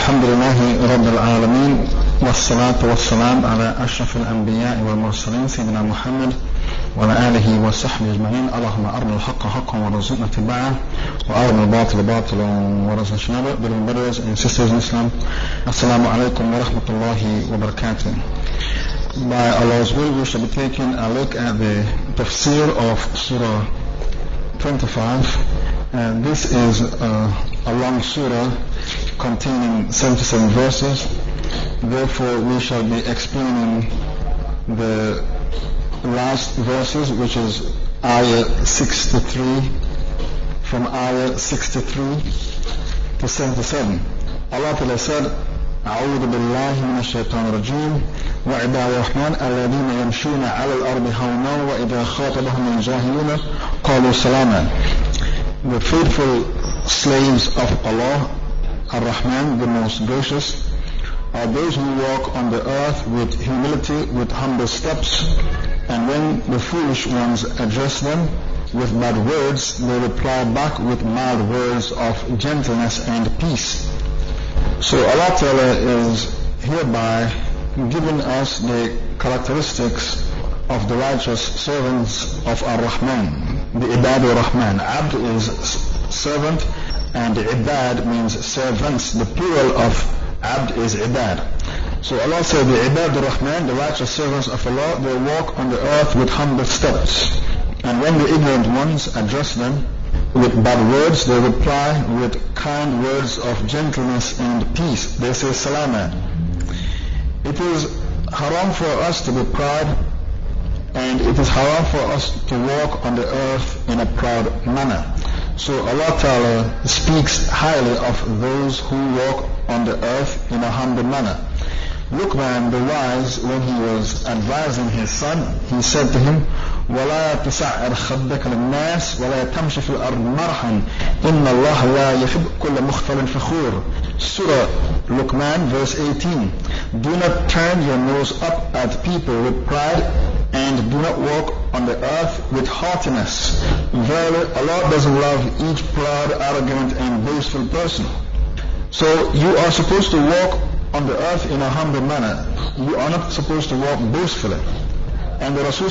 الحمد لله رب العالمين والصلاة والسلام على أشرف الأنبياء والمرسلين سيدنا محمد وعلى آله وصحبه أجمعين اللهم أرنا الحق حقا وارزقنا اتباعه وأرنا الباطل باطلا وارزقنا اجتنابه Beloved brothers and sisters Assalamu alaikum wa rahmatullahi wa barakatuh By Allah's will we shall be taking a look at the tafsir of Surah 25 and this is uh, a long surah containing 77 verses. Therefore, we shall be explaining the last verses, which is ayah 63, from ayah 63 to 77. Allah Ta'ala said, أعوذ بالله من الشيطان الرجيم وعباد الرحمن الذين يمشون على الأرض هونا وإذا خاطبهم الجاهلون قالوا سلاما The faithful slaves of Allah Ar-Rahman, the most gracious, are those who walk on the earth with humility, with humble steps, and when the foolish ones address them with bad words, they reply back with mild words of gentleness and peace. So Allah Ta'ala is hereby giving us the characteristics of the righteous servants of Ar-Rahman, the Ibad Ar-Rahman. Abd is servant and ibad means servants. The plural of abd is ibad. So Allah said, the ibad rahman the righteous servants of Allah, they walk on the earth with humble steps. And when the ignorant ones address them with bad words, they reply with kind words of gentleness and peace. They say salama. It is haram for us to be proud and it is haram for us to walk on the earth in a proud manner. So Allah Ta'ala speaks highly of those who walk on the earth in a humble manner. Luqman the wise, when he was advising his son, he said to him, ولا تسعر خدك للناس ولا تمشي في الأرض مرحا إن الله لا يحب كل مختل فخور Surah Luqman verse 18 Do not turn your nose up at people with pride and do not walk on the earth with haughtiness. Verily, Allah doesn't love each proud, arrogant, and boastful person. So you are supposed to walk on the earth in a humble manner. You are not supposed to walk boastfully. And the Rasul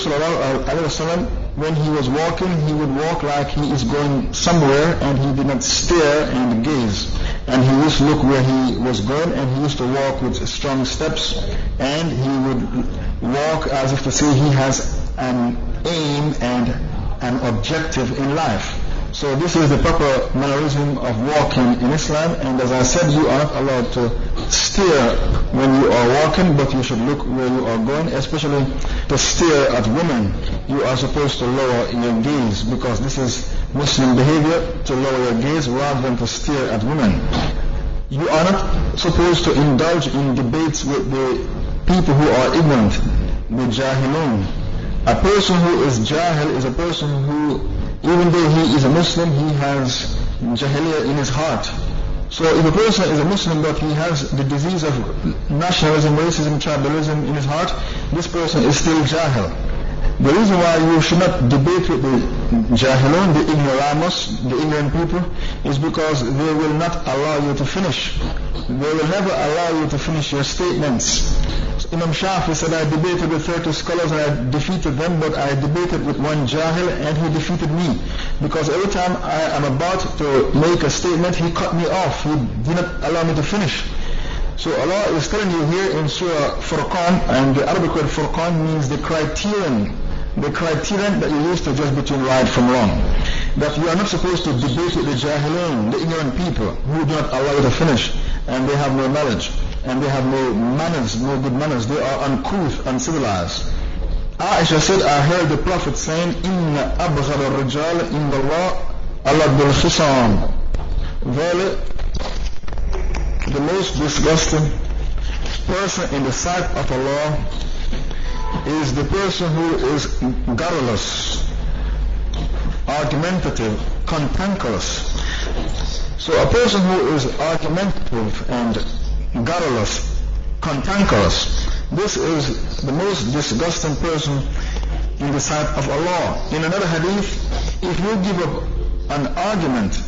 when he was walking, he would walk like he is going somewhere and he did not stare and gaze. And he used to look where he was going and he used to walk with strong steps and he would walk as if to say he has an aim and an objective in life. So this is the proper mannerism of walking in Islam and as I said you are not allowed to steer when you are walking but you should look where you are going especially to stare at women. You are supposed to lower your gaze because this is Muslim behavior to lower your gaze rather than to stare at women. You are not supposed to indulge in debates with the people who are ignorant, the jahilun. A person who is jahil is a person who even though he is a Muslim, he has jahiliyyah in his heart. So if a person is a Muslim but he has the disease of nationalism, racism, tribalism in his heart, this person is still jahil. The reason why you should not debate with the jahilun, the ignoramus, the ignorant people, is because they will not allow you to finish. They will never allow you to finish your statements. Imam Shafi said, I debated with 30 scholars and I defeated them, but I debated with one Jahil and he defeated me. Because every time I am about to make a statement, he cut me off. He did not allow me to finish. So Allah is telling you here in Surah Furqan, and the Arabic word Furqan means the criterion, the criterion that you use to judge between right from wrong. That you are not supposed to debate with the Jahilin, the ignorant people, who do not allow you to finish, and they have no knowledge and they have no manners, no good manners. They are uncouth, uncivilized. Aisha said, I heard the Prophet saying, Inna abghar al-rijal in Allah Allah bil khisam. Verily, the most disgusting person in the sight of Allah is the person who is garrulous, argumentative, cantankerous. So a person who is argumentative and garrulous, cantankerous. This is the most disgusting person in the sight of Allah. In another hadith, if you give up an argument,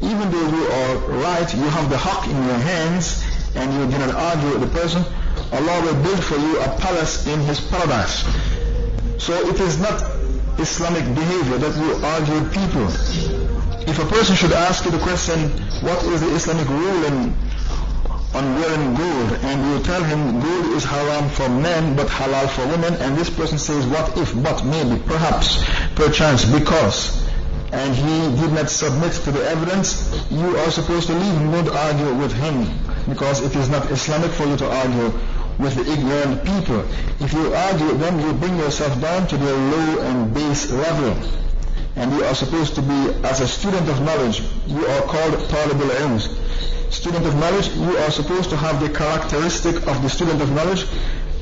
even though you are right, you have the haqq in your hands, and you do not argue with the person, Allah will build for you a palace in His paradise. So it is not Islamic behavior that you argue with people. If a person should ask you the question, what is the Islamic ruling on wearing gold and you tell him gold is haram for men but halal for women and this person says what if, but, maybe, perhaps, perchance, because and he did not submit to the evidence, you are supposed to leave him, don't argue with him because it is not Islamic for you to argue with the ignorant people. If you argue them, you bring yourself down to their low and base level. And you are supposed to be, as a student of knowledge, you are called Talib al-Ilms Student of knowledge, you are supposed to have the characteristic of the student of knowledge.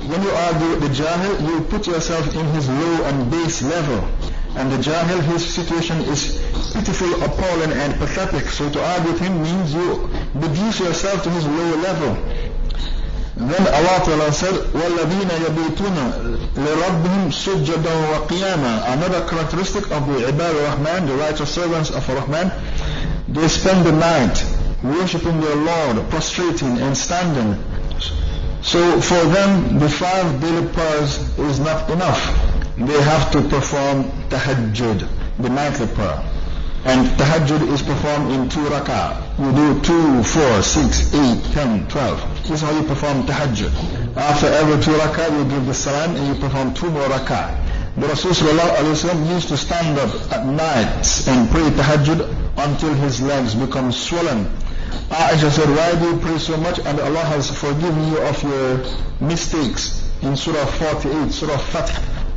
When you argue with the Jahil, you put yourself in his low and base level. And the Jahil, his situation is pitiful, appalling, and pathetic. So to argue with him means you reduce yourself to his lower level. Then Allah Ta'ala said, وَالَّذِينَ يَبِيتُونَ لِرَبِّهِمْ سُجَّدًا وَقِيَامًا Another characteristic of the Ibad al-Rahman, the righteous servants of Rahman, they spend the night worshipping their Lord, prostrating and standing. So for them, the five daily prayers is not enough they have to perform tahajjud, the nightly prayer. And tahajjud is performed in two rak'ah. You do two, four, six, eight, ten, twelve. This is how you perform tahajjud. After every two rak'ah, you give the salam and you perform two more rak'ah. The Rasul used to stand up at night and pray tahajjud until his legs become swollen. Ah, Aisha said, why do you pray so much? And Allah has forgiven you of your mistakes. In Surah 48, Surah Fath,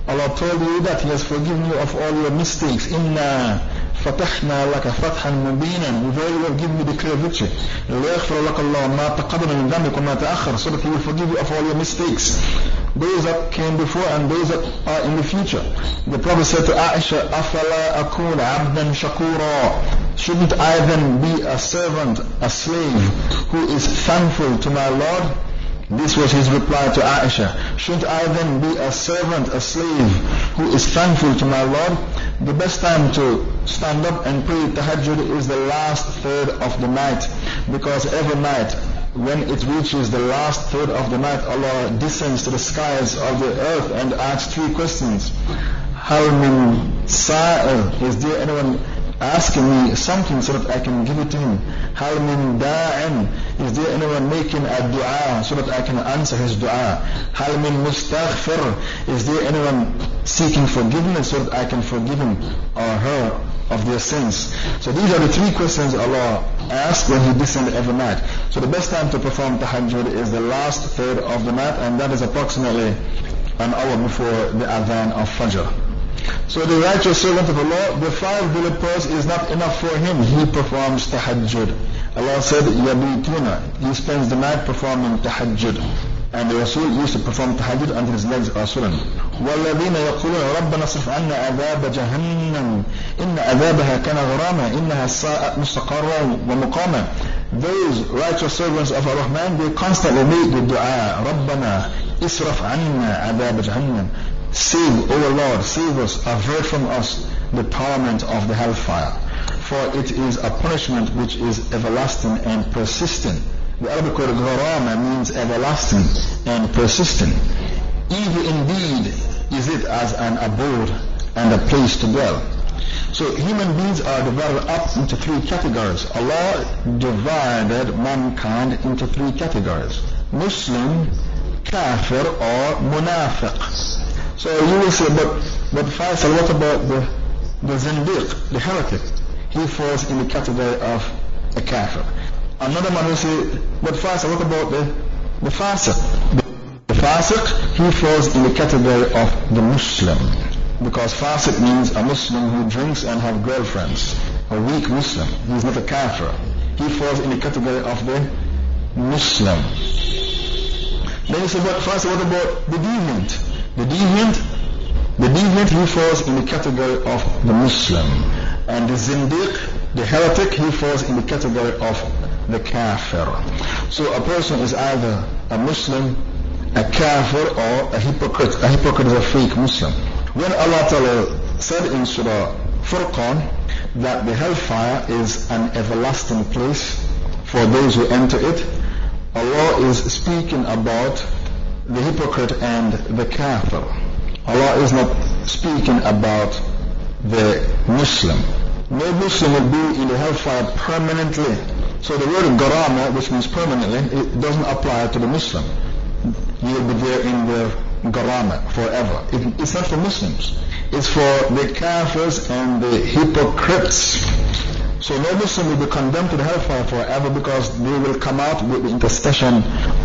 Allah told you that He has forgiven you of all your mistakes. Inna فتحنا لك فتحا مبينا we very well give you the clear victory ليغفر لك الله ما تقدم من ذنبك وما تأخر so that he will forgive you of all your mistakes those that came before and those that are in the future the Prophet said to Aisha أفلا أكون عبدا شكورا shouldn't I then be a servant a slave who is thankful to my Lord this was his reply to Aisha. Shouldn't I then be a servant, a slave who is thankful to my Lord? The best time to stand up and pray tahajjud is the last third of the night because every night when it reaches the last third of the night, Allah descends to the skies of the earth and asks three questions. How min sa'il? Is there anyone asking me something so that I can give it to him. Hal. Is there anyone making a dua so that I can answer his dua? Hal min. Is there anyone seeking forgiveness so that I can forgive him or her of their sins? So these are the three questions Allah asks when He descends every night. So the best time to perform tahajjud is the last third of the night and that is approximately an hour before the adhan of Fajr. So the righteous servant of Allah, the five bullet prayers is not enough for him. He performs tahajjud. Allah said, yabituna. He spends the night performing tahajjud. And the Rasul used to perform tahajjud until his legs are swollen. والذين يقولون ربنا اصرف عنا عذاب جهنم إن عذابها كان غراما إنها ساءت مستقرا ومقاما Those righteous servants of Ar-Rahman, they constantly make the dua, ربنا اصرف عنا عذاب جهنم Save, O Lord, save us, avert from us the torment of the hellfire. For it is a punishment which is everlasting and persistent. The Arabic word gharama means everlasting and persistent. Evil indeed is it as an abode and a place to dwell. So human beings are divided up into three categories. Allah divided mankind into three categories. Muslim, kafir or munafiq. So you will say, but, but Faisal, what about the, the zindiq, the heretic? He falls in the category of a kafir. Another man will say, but Faisal, what about the, the fasiq? The fasiq, he falls in the category of the Muslim. Because fasiq means a Muslim who drinks and have girlfriends. A weak Muslim. He is not a kafir. He falls in the category of the Muslim. Then you say, but Faisal, what about the deviant? The deviant, the deviant he falls in the category of the Muslim. And the zindiq, the heretic, he falls in the category of the kafir. So a person is either a Muslim, a kafir, or a hypocrite. A hypocrite is a fake Muslim. When Allah Ta'ala said in Surah Furqan that the hellfire is an everlasting place for those who enter it, Allah is speaking about the hypocrite and the kafir. Allah is not speaking about the Muslim. No Muslim will be in the hellfire permanently. So the word garama, which means permanently, it doesn't apply to the Muslim. You'll be there in the garama forever. It, it's not for Muslims. It's for the kafirs and the hypocrites. So no Muslim will be condemned to the hellfire forever because they will come out with the intercession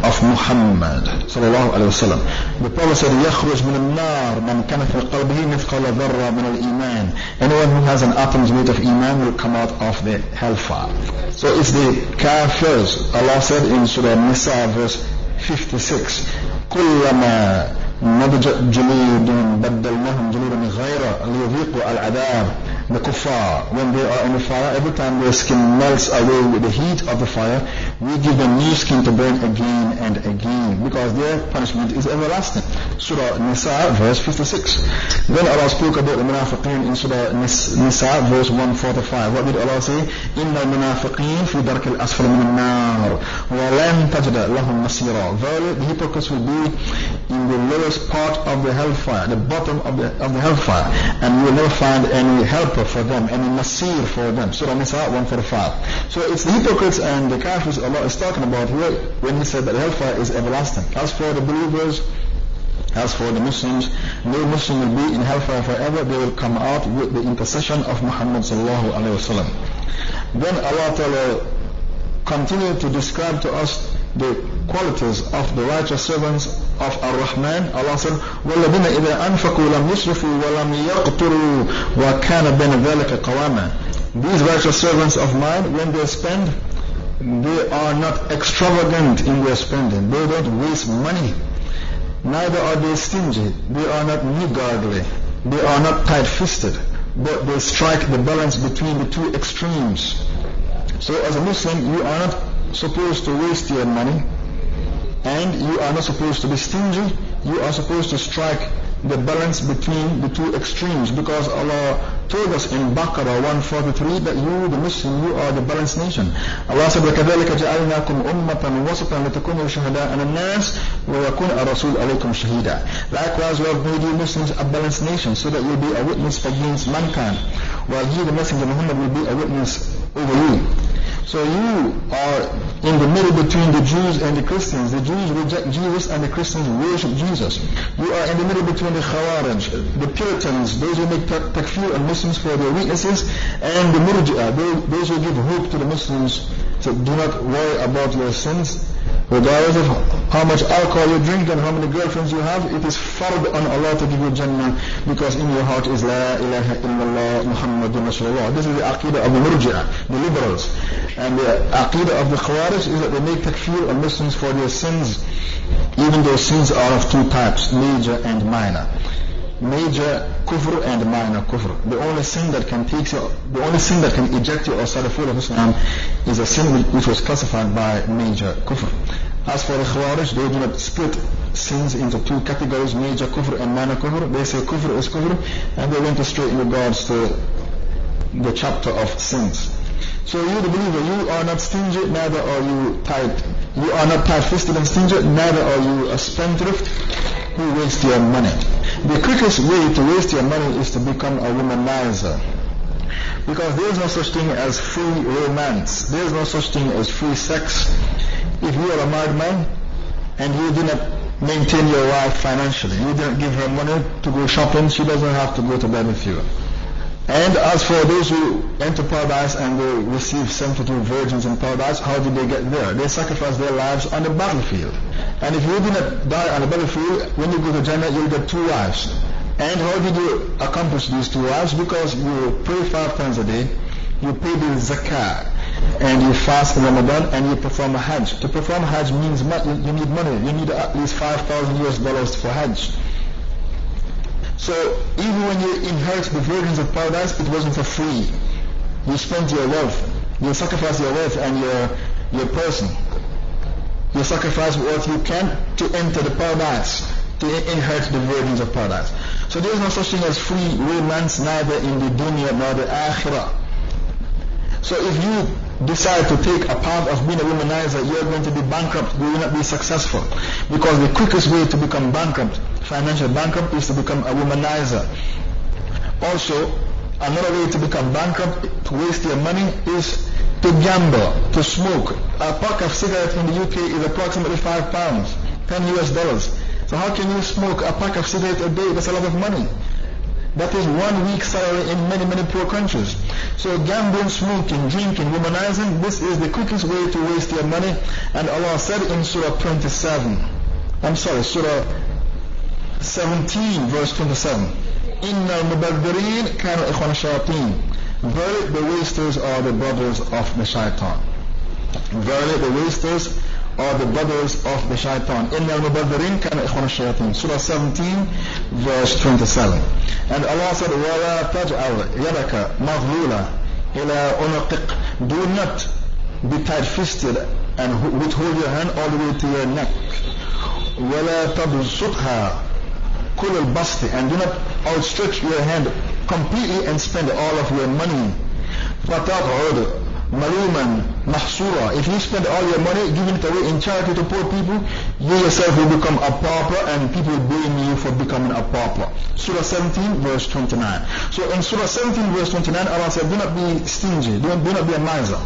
of Muhammad sallallahu alaihi wasallam. The Prophet said, يخرج من النار من كان في قلبه مثقال ذرة من الإيمان. Anyone who has an atom's weight of iman will come out of the hellfire. So it's the kafirs. Allah said in Surah Nisa verse 56, كلما نضجت جلودهم بدلناهم جلودا غير ليذيقوا العذاب the kuffar, when they are in the fire, every time their skin melts away with the heat of the fire, we give them new skin to burn again and again, because their punishment is everlasting. Surah Nisa, verse 56. Then Allah spoke about the munafiqeen in Surah Nisa, verse 145. What did Allah say? إِنَّ الْمُنَافِقِينَ فِي دَرْكِ الْأَسْفَلِ مِنَ النَّارِ وَلَنْ تَجْدَ لَهُمْ نَصِيرًا Verily, the hypocrites will be in the lowest part of the hellfire, the bottom of the, of the hellfire, and you will never find any help for them and a nasir for them. Surah Nisa 145. So it's the hypocrites and the kafirs Allah is talking about here when He said that hellfire is everlasting. As for the believers, as for the Muslims, no Muslim will be in hellfire forever. They will come out with the intercession of Muhammad sallallahu alaihi wasallam. Then Allah Ta'ala continued to describe to us the qualities of the righteous servants of Ar-Rahman. Allah said, وَالَّذِينَ إِذَا أَنفَقُوا لَمْ يُسْرِفُوا وَلَمْ يَقْتُرُوا وَكَانَ بَيْنَ ذَلِكَ قَوَامًا These righteous servants of mine, when they spend, they are not extravagant in their spending. They don't waste money. Neither are they stingy. They are not niggardly. They are not tight-fisted. But they strike the balance between the two extremes. So as a Muslim, you are not supposed to waste your money and you are not supposed to be stingy. You are supposed to strike the balance between the two extremes because Allah told us in Baqarah 143 that you, the Muslim, you are the balanced nation. Allah said, وَكَذَلِكَ جَعَلْنَاكُمْ أُمَّةً وَسَطًا لِتَكُونُوا شُهَدَاءَ عَلَى النَّاسِ وَيَكُونَ الرَّسُولُ عَلَيْكُمْ شَهِيدًا Likewise, we have made you Muslims a balanced nation so that you'll be a witness against mankind, while he, the Messenger Muhammad, will be a witness over you. So you are in the middle between the Jews and the Christians. The Jews reject Jesus and the Christians worship Jesus. You are in the middle between the Khawarij, the Puritans, those who make takfir on Muslims for their weaknesses, and the Murji'ah, those who give hope to the Muslims to do not worry about your sins Regardless of how much alcohol you drink and how many girlfriends you have, it is fard on Allah to give you Jannah because in your heart is La ilaha illallah Muhammadun Rasulullah. This is the aqidah of the murji'ah, the liberals. And the aqidah of the khawarij is that they make takfir on Muslims for their sins, even though sins are of two types, major and minor major kufr and minor kufr. The only sin that can take you, the only sin that can eject you outside the fold of Islam is a sin which was classified by major kufr. As for the Khawarij, they do not split sins into two categories, major kufr and minor kufr. They say kufr is kufr, and they went astray in regards to the chapter of sins. So you the believer, you are not stingy, neither are you tight. You are not tight-fisted and stingy, neither are you a spendthrift who waste your money. The quickest way to waste your money is to become a womanizer. Because there is no such thing as free romance. There is no such thing as free sex. If you are a married man and you do not maintain your wife financially, you don't give her money to go shopping, she doesn't have to go to bed with you. And as for those who enter paradise and they receive 72 virgins in paradise, how did they get there? They sacrifice their lives on the battlefield. And if you did not die on the battlefield, when you go to Jannah, you'll get two wives. And how did you accomplish these two wives? Because you pray five times a day, you pay the zakah, and you fast in Ramadan, and you perform a hajj. To perform a hajj means you need money. You need at least 5,000 US dollars for hajj. So even when you inherit the virgins of paradise, it wasn't for free. You spent your wealth. You sacrifice your wealth and your, your person. You sacrifice what you can to enter the paradise, to inherit the virgins of paradise. So there is no such thing as free romance neither in the dunya nor the akhirah. So if you decide to take a path of being a womanizer, you're going to be bankrupt. You will not be successful. Because the quickest way to become bankrupt, financial bankrupt, is to become a womanizer. Also, another way to become bankrupt, to waste your money, is to gamble, to smoke. A pack of cigarettes in the UK is approximately five pounds, 10 US dollars. So how can you smoke a pack of cigarettes a day? That's a lot of money. That is one week's salary in many, many poor countries. So gambling, smoking, drinking, womanizing, this is the quickest way to waste your money. And Allah said in Surah 27, I'm sorry, Surah 17, verse 27, إِنَّ الْمُبَذِّرِينَ كَانُوا إِخْوَانَ الشَّيَاطِينَ Verily the wasters are the brothers of the shaitan. Verily the wasters are the brothers of the shaitan. إِنَّ الْمُبَذِّرِينَ كَانَ إِخْوَانَ الشَّيَاطِينَ Surah 17, verse 27. And Allah said, وَلَا تَجْعَلْ يَدَكَ مَغْلُولًا إِلَىٰ أُنُقِقْ Do not be tight-fisted and withhold your hand all the way to your neck. وَلَا تَبْسُطْهَا كُلَ الْبَسْطِ And do not outstretch your hand completely and spend all of your money. فَتَقْعُدْ maluman, mahsura. If you spend all your money giving it away in charity to poor people, you yourself will become a pauper and people will blame you for becoming a pauper. Surah 17 verse 29. So in Surah 17 verse 29 Allah said, do not be stingy, do not, do not be a miser.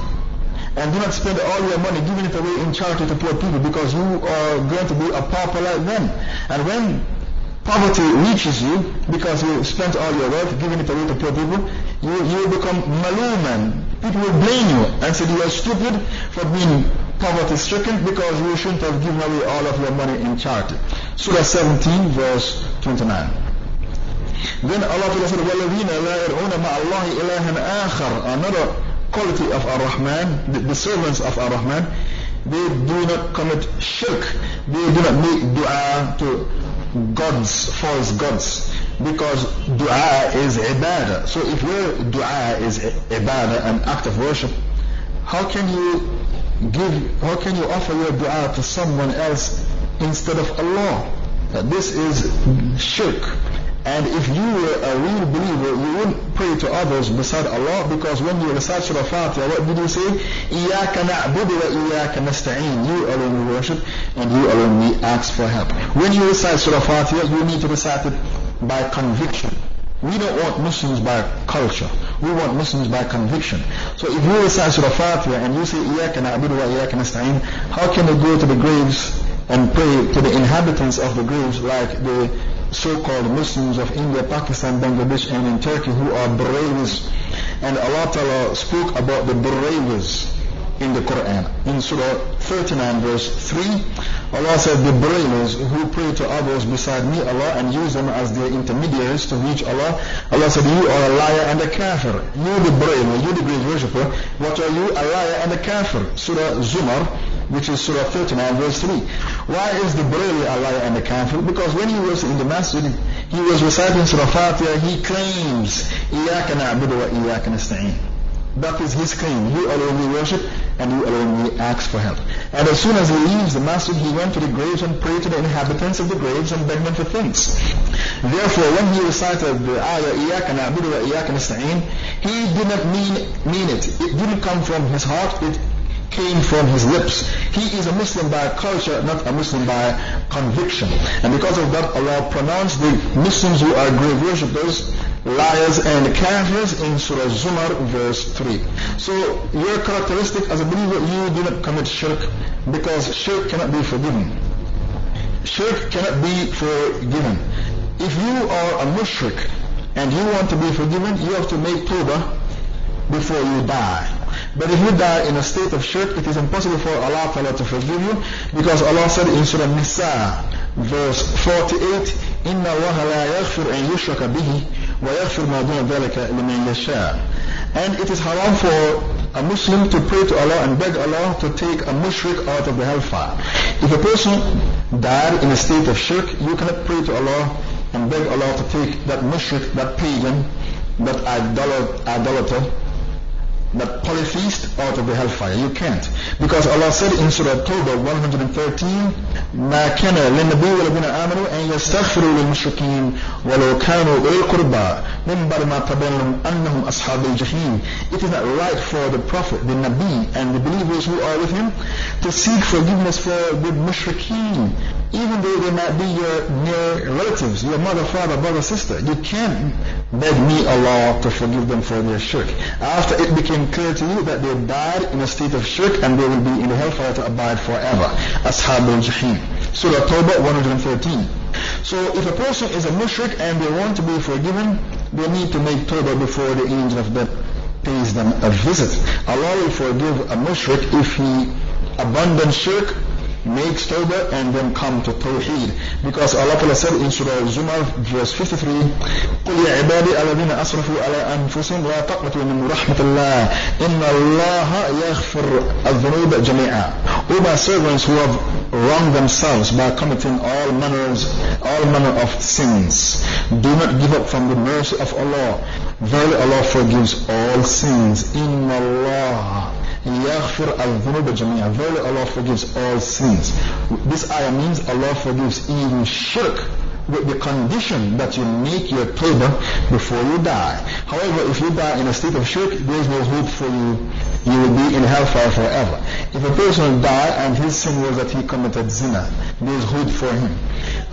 And do not spend all your money giving it away in charity to poor people because you are going to be a pauper like them. And when poverty reaches you because you spent all your wealth giving it away to poor people, you, you become maluman. People will blame you and say you are stupid for being poverty stricken because you shouldn't have given away all of your money in charity. Surah 17 verse 29. Then Allah said, وَالَّذِينَ لَا يَرْعُونَ مَعَ اللَّهِ إِلَهًا آخَرَ Another quality of Ar-Rahman, the, the servants of Ar-Rahman, they do not commit shirk. They do not make dua to gods, false gods. because dua is ibadah. So if your dua is ibadah, an act of worship, how can you give, how can you offer your dua to someone else instead of Allah? This is shirk. And if you were a real believer, you wouldn't pray to others beside Allah because when you recite Surah Fatiha, what did you say? إِيَّاكَ نَعْبُدُ وَإِيَّاكَ نَسْتَعِينُ You alone we worship and you alone we ask for help. When you recite Surah Fatiha, you need to recite it by conviction. We don't want Muslims by culture. We want Muslims by conviction. So if you recite Surah Fatiha and you say, إِيَّاكَ نَعْبُدُ وَإِيَّاكَ نَسْتَعِينُ How can they go to the graves and pray to the inhabitants of the graves like the so-called Muslims of India, Pakistan, Bangladesh and in Turkey who are Barelvis? And Allah Ta'ala spoke about the Barelvis in the Quran. In Surah 39 verse 3, Allah said, The believers who pray to others beside me, Allah, and use them as their intermediaries to reach Allah, Allah said, You are a liar and a kafir. You the believer, you the great worshipper, what are you? A liar and a kafir. Surah Zumar, which is Surah 39 verse 3. Why is the believer a liar and a kafir? Because when he was in the masjid, he was reciting Surah Fatiha, he claims, إِيَّاكَ نَعْبُدُ وَإِيَّاكَ نَسْتَعِينُ that is his claim. You alone we worship and you alone we ask for help. And as soon as he leaves the masjid, he went to the graves and prayed to the inhabitants of the graves and begged them for things. Therefore, when he recited the ayah, إِيَّاكَ نَعْبُدُ وَإِيَّاكَ نَسْتَعِينُ, he did not mean, mean it. It didn't come from his heart. It came from his lips. He is a Muslim by culture, not a Muslim by conviction. And because of that, Allah pronounced the Muslims who are grave worshippers liars and kafirs in Surah Zumar verse 3. So your characteristic as a believer, you do not commit shirk because shirk cannot be forgiven. Shirk cannot be forgiven. If you are a mushrik and you want to be forgiven, you have to make tawbah before you die. But if you die in a state of shirk, it is impossible for Allah Ta'ala to forgive you because Allah said in Surah Nisa, verse 48, إِنَّ اللَّهَ لَا يَغْفِرْ أَن يُشْرَكَ بِهِ وَيَغْفِرْ مَا دُونَ ذَلِكَ لِمَن يَشَاءُ And it is haram for a Muslim to pray to Allah and beg Allah to take a mushrik out of the hellfire. If a person died in a state of shirk, you cannot pray to Allah and beg Allah to take that mushrik, that pagan, that idolater, that polytheist out of the hellfire. You can't. Because Allah said in Surah Tawbah 113, ما كان للنبي والذين آمنوا أن يستغفروا للمشركين ولو كانوا أولي القربى من بعد ما تبين لهم أنهم أصحاب الجحيم It is not right for the Prophet, the Nabi and the believers who are with him to seek forgiveness for the mushrikeen even though they might be your near relatives, your mother, father, brother, sister. You can't beg me Allah to forgive them for their shirk. After it became clear to you that they died in a state of shirk and they will be in the hellfire to abide forever. Ashab al-Jahim. Surah Tawbah 113. So if a person is a mushrik and they want to be forgiven, they need to make tawbah before the angel of death pays them a visit. Allah will forgive a mushrik if he abandons shirk makes tawbah and then come to tawheed. Because Allah Ta'ala said in Surah Zumar verse 53, قُلْ يَا عِبَادِي الَّذِينَ أَسْرَفُوا عَلَىٰ أَنفُسِهِمْ لَا تَقْنَطُوا مِنْ رَحْمَةِ اللَّهِ إِنَّ اللَّهَ يَغْفِرُ الذُّنُوبَ جَمِيعًا O my servants who have wronged themselves by committing all manners, all manner of sins, do not give up from the mercy of Allah. Verily Allah forgives all sins. إِنَّ اللَّهَ يغفر الذنوب جميعا Verily Allah forgives all sins. This ayah means Allah forgives even shirk with the condition that you make your tawbah before you die. However, if you die in a state of shirk, there is no hope for you. You will be in hellfire forever. If a person die and his sin was that he committed zina, there is hope for him.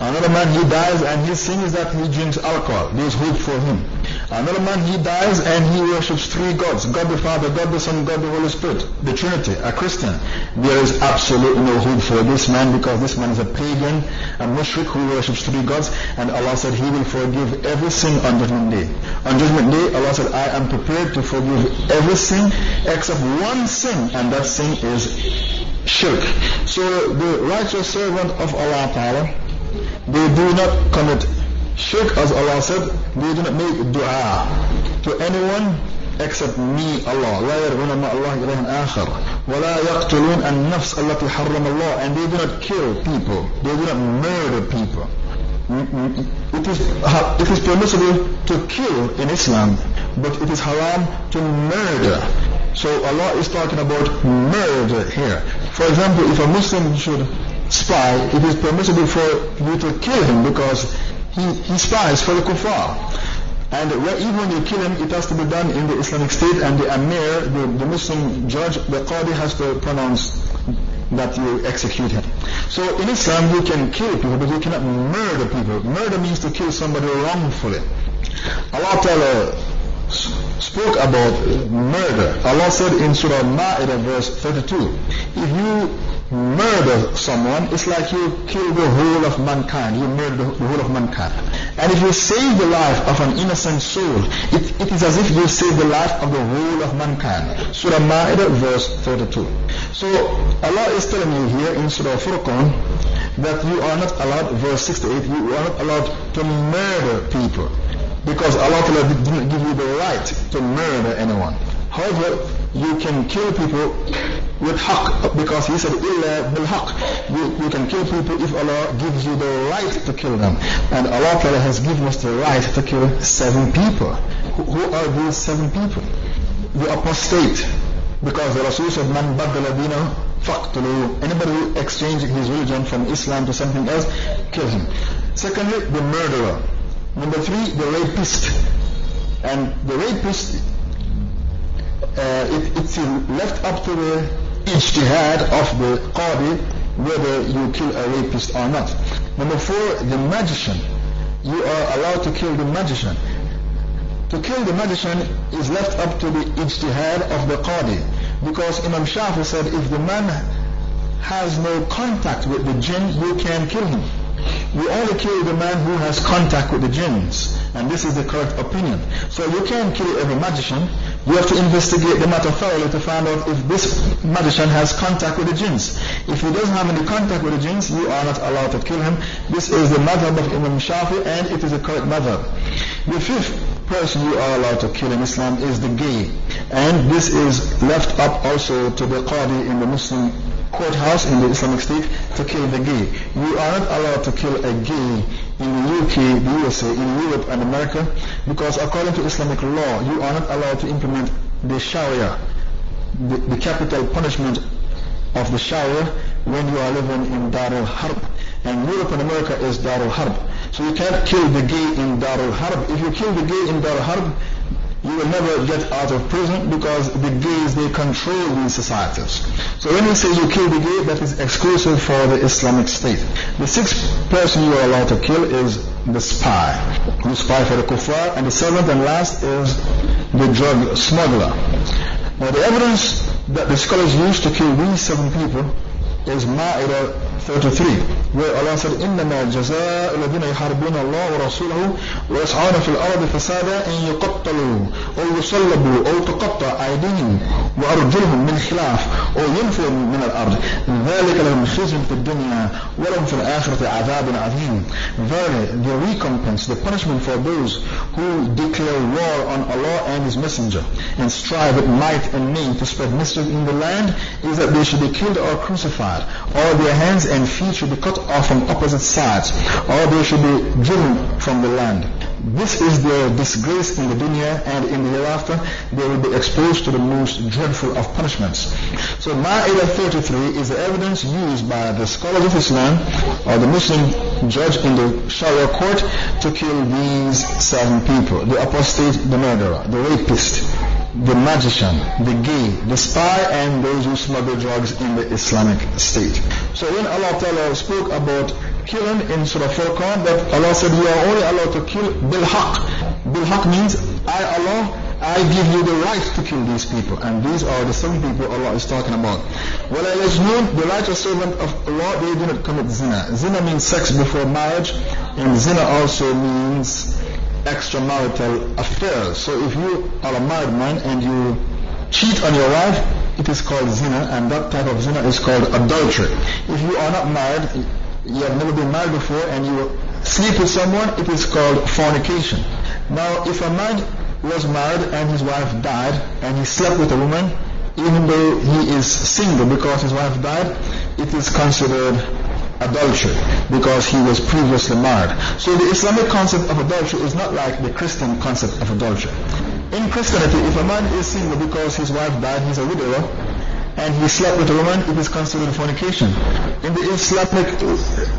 Another man he dies and his sin is that he drinks alcohol. There is hope for him. Another man he dies and he worships three gods, God the Father, God the Son, God the Holy Spirit, the Trinity, a Christian. There is absolutely no hope for this man because this man is a pagan, a mushrik who worships three gods and Allah said he will forgive every sin on judgment day. On judgment day Allah said I am prepared to forgive every sin except one sin and that sin is shirk. So the righteous servant of Allah Ta'ala, they do not commit Shirk, as Allah said, they do not make dua to anyone except me, Allah. لا يرغون مع الله إلها آخر ولا يقتلون النفس التي حرم الله and they do not kill people. They do not murder people. it is, it is permissible to kill in Islam, but it is haram to murder. So Allah is talking about murder here. For example, if a Muslim should spy, it is permissible for you to kill him because he, he spies for the kuffar. And even when you kill him, it has to be done in the Islamic State and the Amir, the, the Muslim judge, the Qadi has to pronounce that you execute him. So in Islam you can kill people, but you cannot murder people. Murder means to kill somebody wrongfully. Allah Ta'ala spoke about murder. Allah said in Surah Ma'idah verse 32, if you murder someone, it's like you kill the whole of mankind. You murder the whole of mankind. And if you save the life of an innocent soul, it, it is as if you save the life of the whole of mankind. Surah Ma'idah verse 32. So Allah is telling you here in Surah Furqan that you are not allowed, verse 68, you are not allowed to murder people. Because Allah didn't give you the right to murder anyone. However, you can kill people with haqq because he said illa bil haqq. You, you can kill people if Allah gives you the right to kill them. And Allah has given us the right to kill seven people. Who, are these seven people? The apostate. Because the Rasul said man badala dina faqtulu. Anybody who exchanges his religion from Islam to something else kill him. Secondly the murderer number three the rapist and the rapist uh, it, it's left up to the ijtihad of the qadi whether you kill a rapist or not. Number four, the magician. You are allowed to kill the magician. To kill the magician is left up to the ijtihad of the qadi. Because Imam Shafi said if the man has no contact with the jinn, you can kill him. You only kill the man who has contact with the jinns. And this is the correct opinion. So you can't kill every magician. You have to investigate the matter thoroughly to find out if this magician has contact with the jinns. If he doesn't have any contact with the jinns, you are not allowed to kill him. This is the madhab of Imam Shafi and it is the correct madhab. The fifth person you are allowed to kill in Islam is the gay. And this is left up also to the qadi in the Muslim courthouse in the Islamic State to kill the gay. You are not allowed to kill a gay in the UK, the USA, in Europe and America because according to Islamic law, you are not allowed to implement the Sharia, the, the capital punishment of the Sharia when you are living in Darul Harb. And Europe and America is Darul Harb. So you can't kill the gay in Darul Harb. If you kill the gay in Darul Harb, you will never get out of prison because the gays, they control these societies. So when we say you kill the gay, that is exclusive for the Islamic State. The sixth person you are allowed to kill is the spy, who spy for the kuffar, and the seventh and last is the drug smuggler. Now the evidence that the scholars use to kill these seven people is Ma'idah 33 where Allah said إنما جزاء الذين يحاربون الله ورسوله ويسعون في الأرض فسادا أن يقتلوا أو يصلبوا أو تقطع أيديهم وأرجلهم من خلاف أو ينفوا من الأرض ذلك لهم خزي في الدنيا ولهم في الآخرة عذاب عظيم Verily, the recompense, the punishment for those who declare war on Allah and His Messenger and strive with might and main to spread mischief in the land is that they should be killed or crucified, or their hands and feet should be cut off from opposite sides, or they should be driven from the land. This is their disgrace in the dunya and in the hereafter they will be exposed to the most dreadful of punishments. So Ma'idah 33 is the evidence used by the scholars of Islam or the Muslim judge in the Sharia court to kill these seven people. The apostate, the murderer, the rapist, the magician, the gay, the spy, and those who smuggle drugs in the Islamic State. So when Allah Ta'ala spoke about killing in Surah Furqan, that Allah said you are only allowed to kill bil haq. Bil haq means I Allah I give you the right to kill these people. And these are the seven people Allah is talking about. وَلَا يَجْنُونَ The righteous servant of Allah, they do not commit zina. Zina means sex before marriage, and zina also means extramarital affairs. So if you are a married man and you cheat on your wife, it is called zina, and that type of zina is called adultery. If you are not married, you have never been married before, and you sleep with someone, it is called fornication. Now, if a man was married and his wife died, and he slept with a woman, even though he is single because his wife died, it is considered adultery because he was previously married. So the Islamic concept of adultery is not like the Christian concept of adultery. In Christianity, if a man is single because his wife died, he's a widower, and he slept with a woman, it is considered fornication. In the Islamic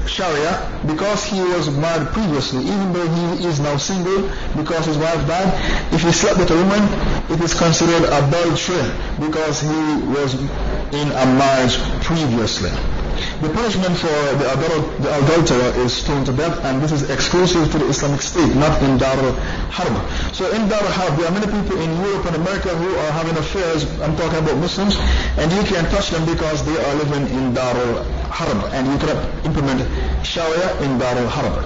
Sharia, because he was married previously, even though he is now single because his wife died, if he slept with a woman, it is considered a adultery because he was in a marriage previously. The punishment for the, adult, the adulterer is stoned to death, and this is exclusive to the Islamic State, not in Darul Harb. So in Darul Harb, there are many people in Europe and America who are having affairs. I'm talking about Muslims, and you can't touch them because they are living in Darul Harb, and you cannot implement Sharia in Darul Harb,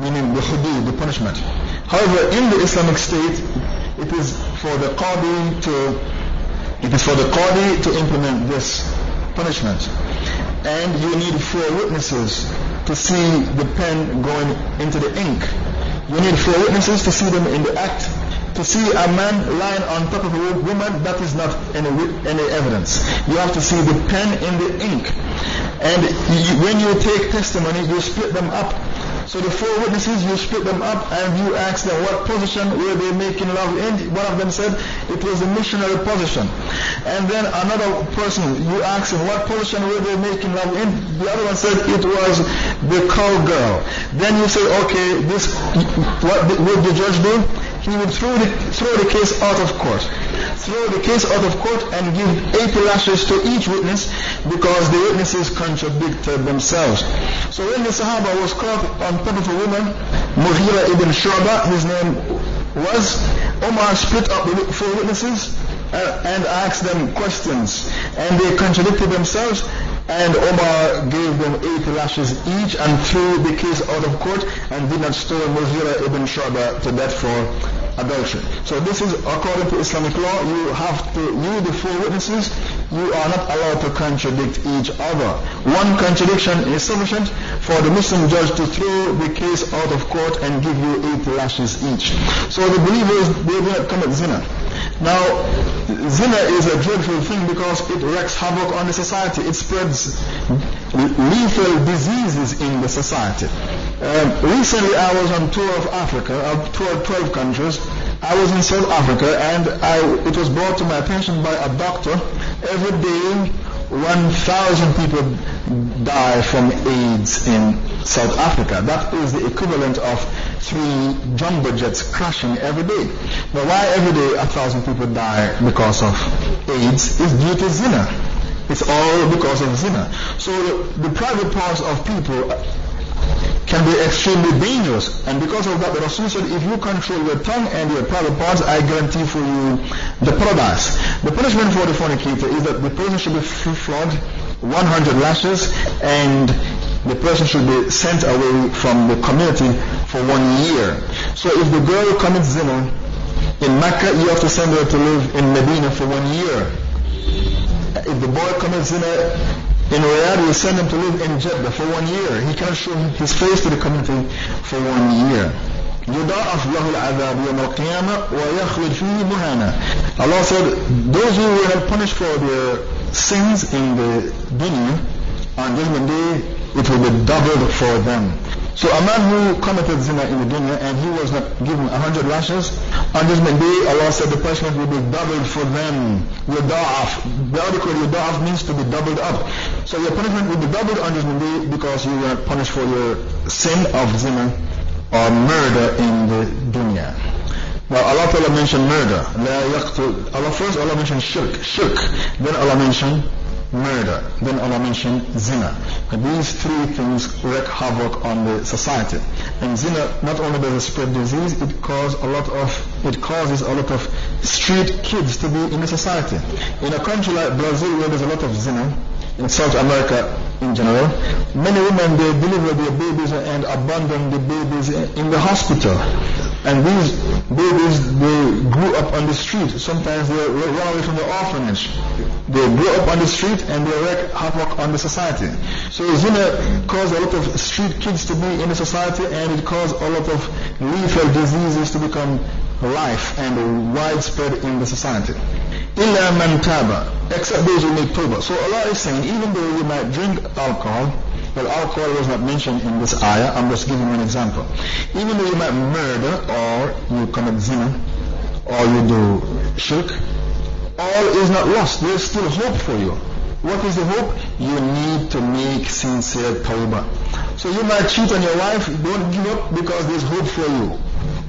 meaning the hudud, the punishment. However, in the Islamic State, it is for the qadi to it is for the qadi to implement this punishment and you need four witnesses to see the pen going into the ink. You need four witnesses to see them in the act. To see a man lying on top of a woman, that is not any, any evidence. You have to see the pen in the ink. And you, when you take testimony, you split them up so the four witnesses, you split them up and you ask them what position were they making love in. One of them said it was the missionary position. And then another person, you ask him what position were they making love in. The other one said it was the cowgirl. Then you say, okay, this, what would the judge do? He would throw the, throw the case out of court throw the case out of court and give 80 lashes to each witness because the witnesses contradicted themselves. So when the Sahaba was caught on a woman, Mughira ibn Shu'ba, his name was, Omar split up the four witnesses Uh, and asked them questions. And they contradicted themselves. And Omar gave them eight lashes each and threw the case out of court and did not stone Mughira ibn Shu'ba to death for adultery. So this is according to Islamic law, you have to, you the four witnesses, you are not allowed to contradict each other. One contradiction is sufficient for the Muslim judge to throw the case out of court and give you eight lashes each. So the believers, they do not commit zina. Now, zina is a dreadful thing because it wreaks havoc on the society. It spreads lethal diseases in the society. Um, recently I was on tour of Africa, I toured 12 countries. I was in South Africa and I, it was brought to my attention by a doctor every day 1,000 people die from AIDS in South Africa. That is the equivalent of three jumbo jets crashing every day. But why every day a thousand people die because of AIDS is due to zina. It's all because of zina. So the private parts of people can be extremely dangerous. And because of that, the Rasul said, if you control your tongue and your private parts, I guarantee for you the paradise. The punishment for the fornicator is that the person should be flogged 100 lashes and the person should be sent away from the community for one year. So if the girl commits zina in Mecca, you have to send her to live in Medina for one year. If the boy commits zina in Riyadh, you send him to live in Jeddah for one year. He can't show his face to the community for one year. يضاعف له العذاب يوم القيامة ويخلد فيه مهانا. Allah said, those who were punished for their sins in the dunya, on judgment day, it will be doubled for them. So a man who committed zina in the dunya and he was not given a hundred lashes, on judgment day Allah said the punishment will be doubled for them. Yuda'af. The article yuda'af means to be doubled up. So your punishment will be doubled on judgment day because you were punished for your sin of zina or murder in the dunya. Now Allah Ta'ala mentioned murder. Allah first Allah mentioned shirk. Shirk. Then Allah mentioned murder. Then Allah mentioned zina. And these three things wreak havoc on the society. And zina not only does it spread disease, it causes a lot of it causes a lot of street kids to be in the society. In a country like Brazil where there's a lot of zina, in South America in general, many women they deliver their babies and abandon the babies in the hospital. And these babies, they grew up on the street. Sometimes they run away from the orphanage. They grew up on the street and they wreak havoc on the society. So zina caused a lot of street kids to be in the society and it caused a lot of lethal diseases to become rife and widespread in the society. إِلَّا مَنْ تَابَ Except those who make tawbah. So Allah is saying, even though you might drink alcohol, well, alcohol was not mentioned in this ayah. I'm just giving you an example. Even though you might murder or you commit zina or you do shirk, all is not lost. There's still hope for you. What is the hope? You need to make sincere tawbah. So you might cheat on your wife. Don't give up because there's hope for you.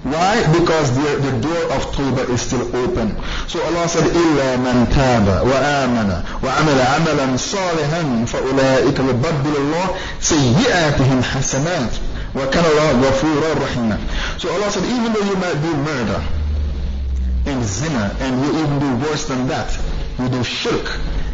Why? Because the, the door of Tawbah is still open. So Allah said, إِلَّا مَنْ تَابَ وَآمَنَ وَعَمِلَ عَمَلًا صَالِحًا فَأُولَٰئِكَ يُبَدِّلُ اللَّهُ سَيِّئَاتِهِمْ حَسَنَاتٍ وَكَانَ اللَّهُ غَفُورًا رَحِيمًا So Allah said, even though you might do murder and zina, and you even do worse than that, you do shirk,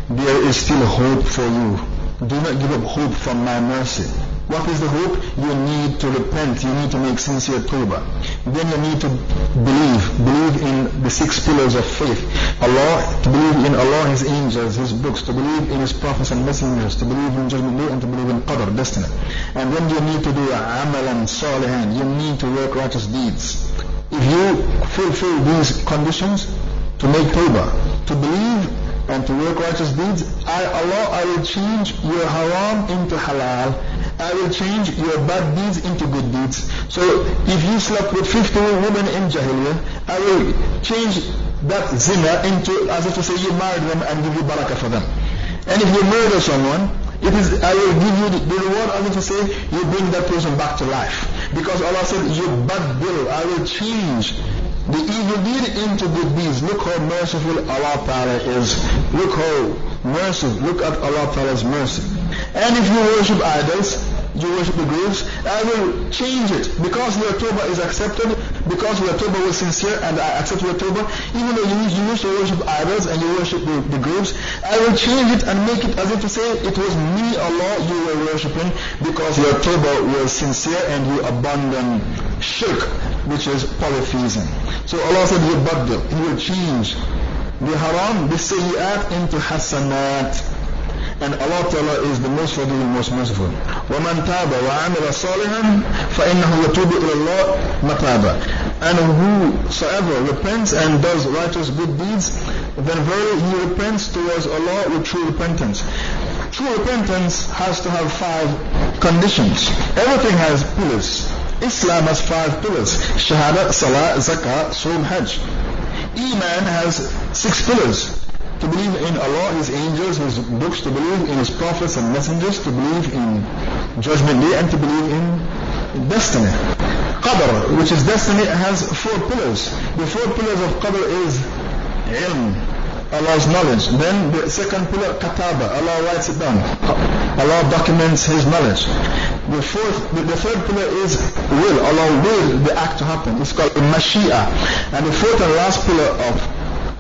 there is still hope for you. Do not give up hope from my mercy. What is the hope? You need to repent. You need to make sincere tawbah. Then you need to believe. Believe in the six pillars of faith. Allah, to believe in Allah, His angels, His books, to believe in His prophets and messengers, to believe in Judgment Day and to believe in Qadr, destiny. And then you need to do amalan salihan. You need to work righteous deeds. If you fulfill these conditions, to make tawbah, to believe and to work righteous deeds, I, Allah, I will change your haram into halal. I will change your bad deeds into good deeds. So if you slept with 50 women in Jahiliyyah, I will change that zina into, as if to say you married them and give you barakah for them. And if you murder someone, it is, I will give you the, the reward as if to say you bring that person back to life. Because Allah said, you bad bill, I will change the evil deed into good deeds. Look how merciful Allah Ta'ala is. Look how merciful. Look at Allah Ta'ala's mercy. And if you worship idols, you worship the graves, I will change it. Because your tawbah is accepted, because your tawbah was sincere and I accept your tawbah, even though you, you used to worship idols and you worship the, the graves, I will change it and make it as if to say it was me, Allah, you were worshipping because your tawbah was sincere and you abandoned shirk, which is polytheism. So Allah said, يبدل, He will change the haram, the sayyat into hasanat. And Allah Ta'ala is the most forgiving, most merciful. وَمَنْ تَابَ وَعَمِلَ صَالِحًا فَإِنَّهُ يَتُوبُ إِلَى اللَّهِ مَتَابًا And whosoever repents and does righteous good deeds, then verily he repents towards Allah with true repentance. True repentance has to have five conditions. Everything has pillars. Islam has five pillars. Shahada, Salah, Zakah, Sawm, Hajj. Iman has six pillars. to believe in Allah, His angels, His books, to believe in His prophets and messengers, to believe in Judgment Day, and to believe in destiny. Qadr, which is destiny, has four pillars. The four pillars of Qadr is ilm, Allah's knowledge. Then the second pillar, kataba, Allah writes it down. Allah documents His knowledge. The fourth, the, third pillar is will. Allah will the act to happen. It's called mashia. And the fourth and last pillar of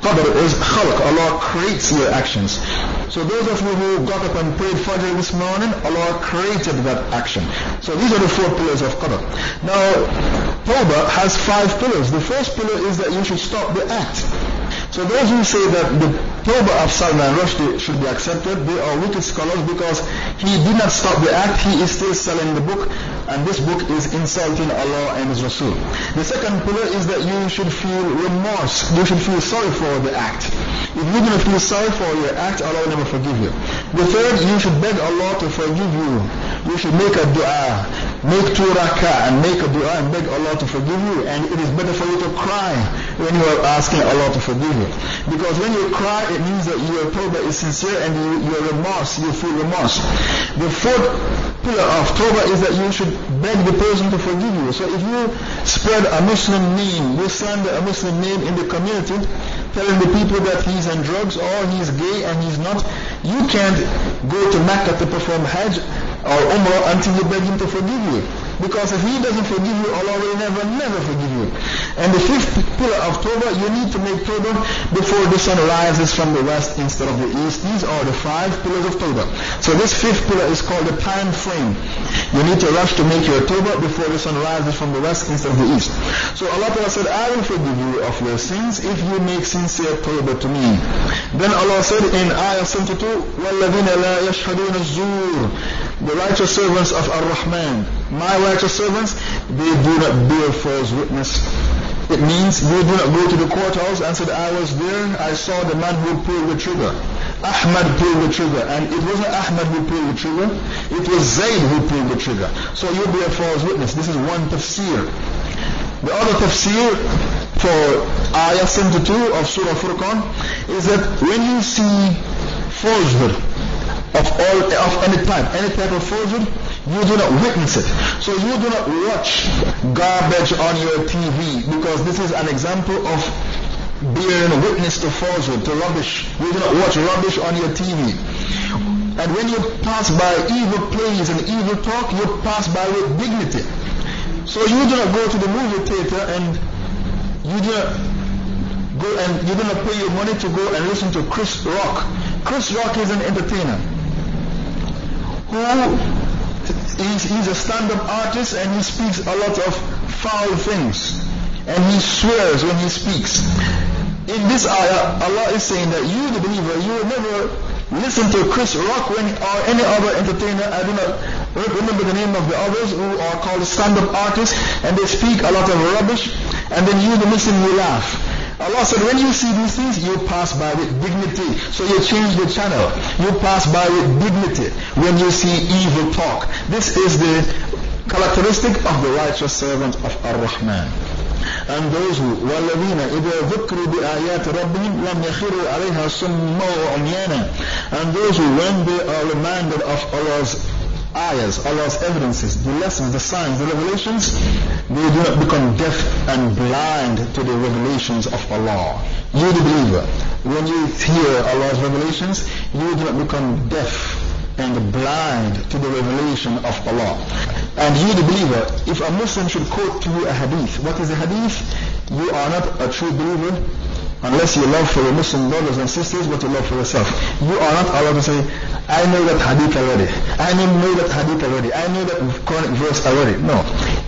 Qadr is khalq. Allah creates your actions. So those of you who got up and prayed Fajr this morning, Allah created that action. So these are the four pillars of Qadr. Now, Tawbah has five pillars. The first pillar is that you should stop the act. So those who say that the Tawbah of Salman Rushdie should be accepted, they are wicked scholars because he did not stop the act, he is still selling the book, and this book is insulting Allah and His Rasul. The second pillar is that you should feel remorse, you should feel sorry for the act. If you do not feel sorry for your act, Allah will never forgive you. The third, you should beg Allah to forgive you. You should make a dua, make two rak'ah and make a dua and beg Allah to forgive you. And it is better for you to cry when you are asking Allah to forgive you. Because when you cry, it means that your tawbah is sincere and you, your remorse, you feel remorse. The fourth pillar of tawbah is that you should beg the person to forgive you. So if you spread a Muslim name, you slander a Muslim name in the community, telling the people that he's on drugs or he's gay and he's not, you can't go to Mecca to perform Hajj or Umrah until you beg him to forgive you. Because if he doesn't forgive you, Allah will never, never forgive you. And the fifth pillar of Tawbah, you need to make Tawbah before the sun rises from the west instead of the east. These are the five pillars of Tawbah. So this fifth pillar is called the time frame. You need to rush to make your Tawbah before the sun rises from the west instead of the east. So Allah Ta'ala said, I will forgive you of your sins if you make sincere Tawbah to me. Then Allah said in Ayah 72, وَالَّذِينَ لَا يَشْهَدُونَ الزُّورِ the righteous servants of Ar-Rahman, my righteous servants, they do not bear false witness. It means they do not go to the courthouse and say, I was there, I saw the man who pulled the trigger. Ahmad pulled the trigger. And it wasn't Ahmad who pulled the trigger, it was Zayd who pulled the trigger. So you be a false witness. This is one tafsir. The other tafsir for Ayah 72 of Surah Furqan is that when you see falsehood, of all of any type, any type of forgery, you do not witness it. So you do not watch garbage on your TV because this is an example of bearing witness to falsehood, to rubbish. You do not watch rubbish on your TV. And when you pass by evil plays and evil talk, you pass by with dignity. So you do not go to the movie theater and you do not go and you do not pay your money to go and listen to Chris Rock. Chris Rock is an entertainer who is, he's a stand-up artist and he speaks a lot of foul things. And he swears when he speaks. In this ayah, Allah is saying that you, the believer, you will never listen to Chris Rock when, or any other entertainer. I do not remember the name of the others who are called stand-up artists and they speak a lot of rubbish and then you, the Muslim, will laugh. Allah said, when you see these things, you pass by with dignity. So you change the channel. You pass by with dignity when you see evil talk. This is the characteristic of the righteous servant of Ar-Rahman. And those who, وَالَّذِينَ إِذَا ذُكْرُوا بِآيَاتِ رَبِّهِمْ لَمْ يَخِرُوا عَلَيْهَا سُمَّا وَعُمْيَانًا And those who, when they are reminded of Allah's ayahs, Allah's evidences, the lessons, the signs, the revelations, they do not become deaf and blind to the revelations of Allah. You the believer, when you hear Allah's revelations, you do not become deaf and blind to the revelation of Allah. And you the believer, if a Muslim should quote to you a hadith, what is a hadith? You are not a true believer unless you love for your Muslim brothers and sisters what you love for yourself. You are not allowed to say, I know that hadith already. I know that hadith already. I know that Quranic verse already. No.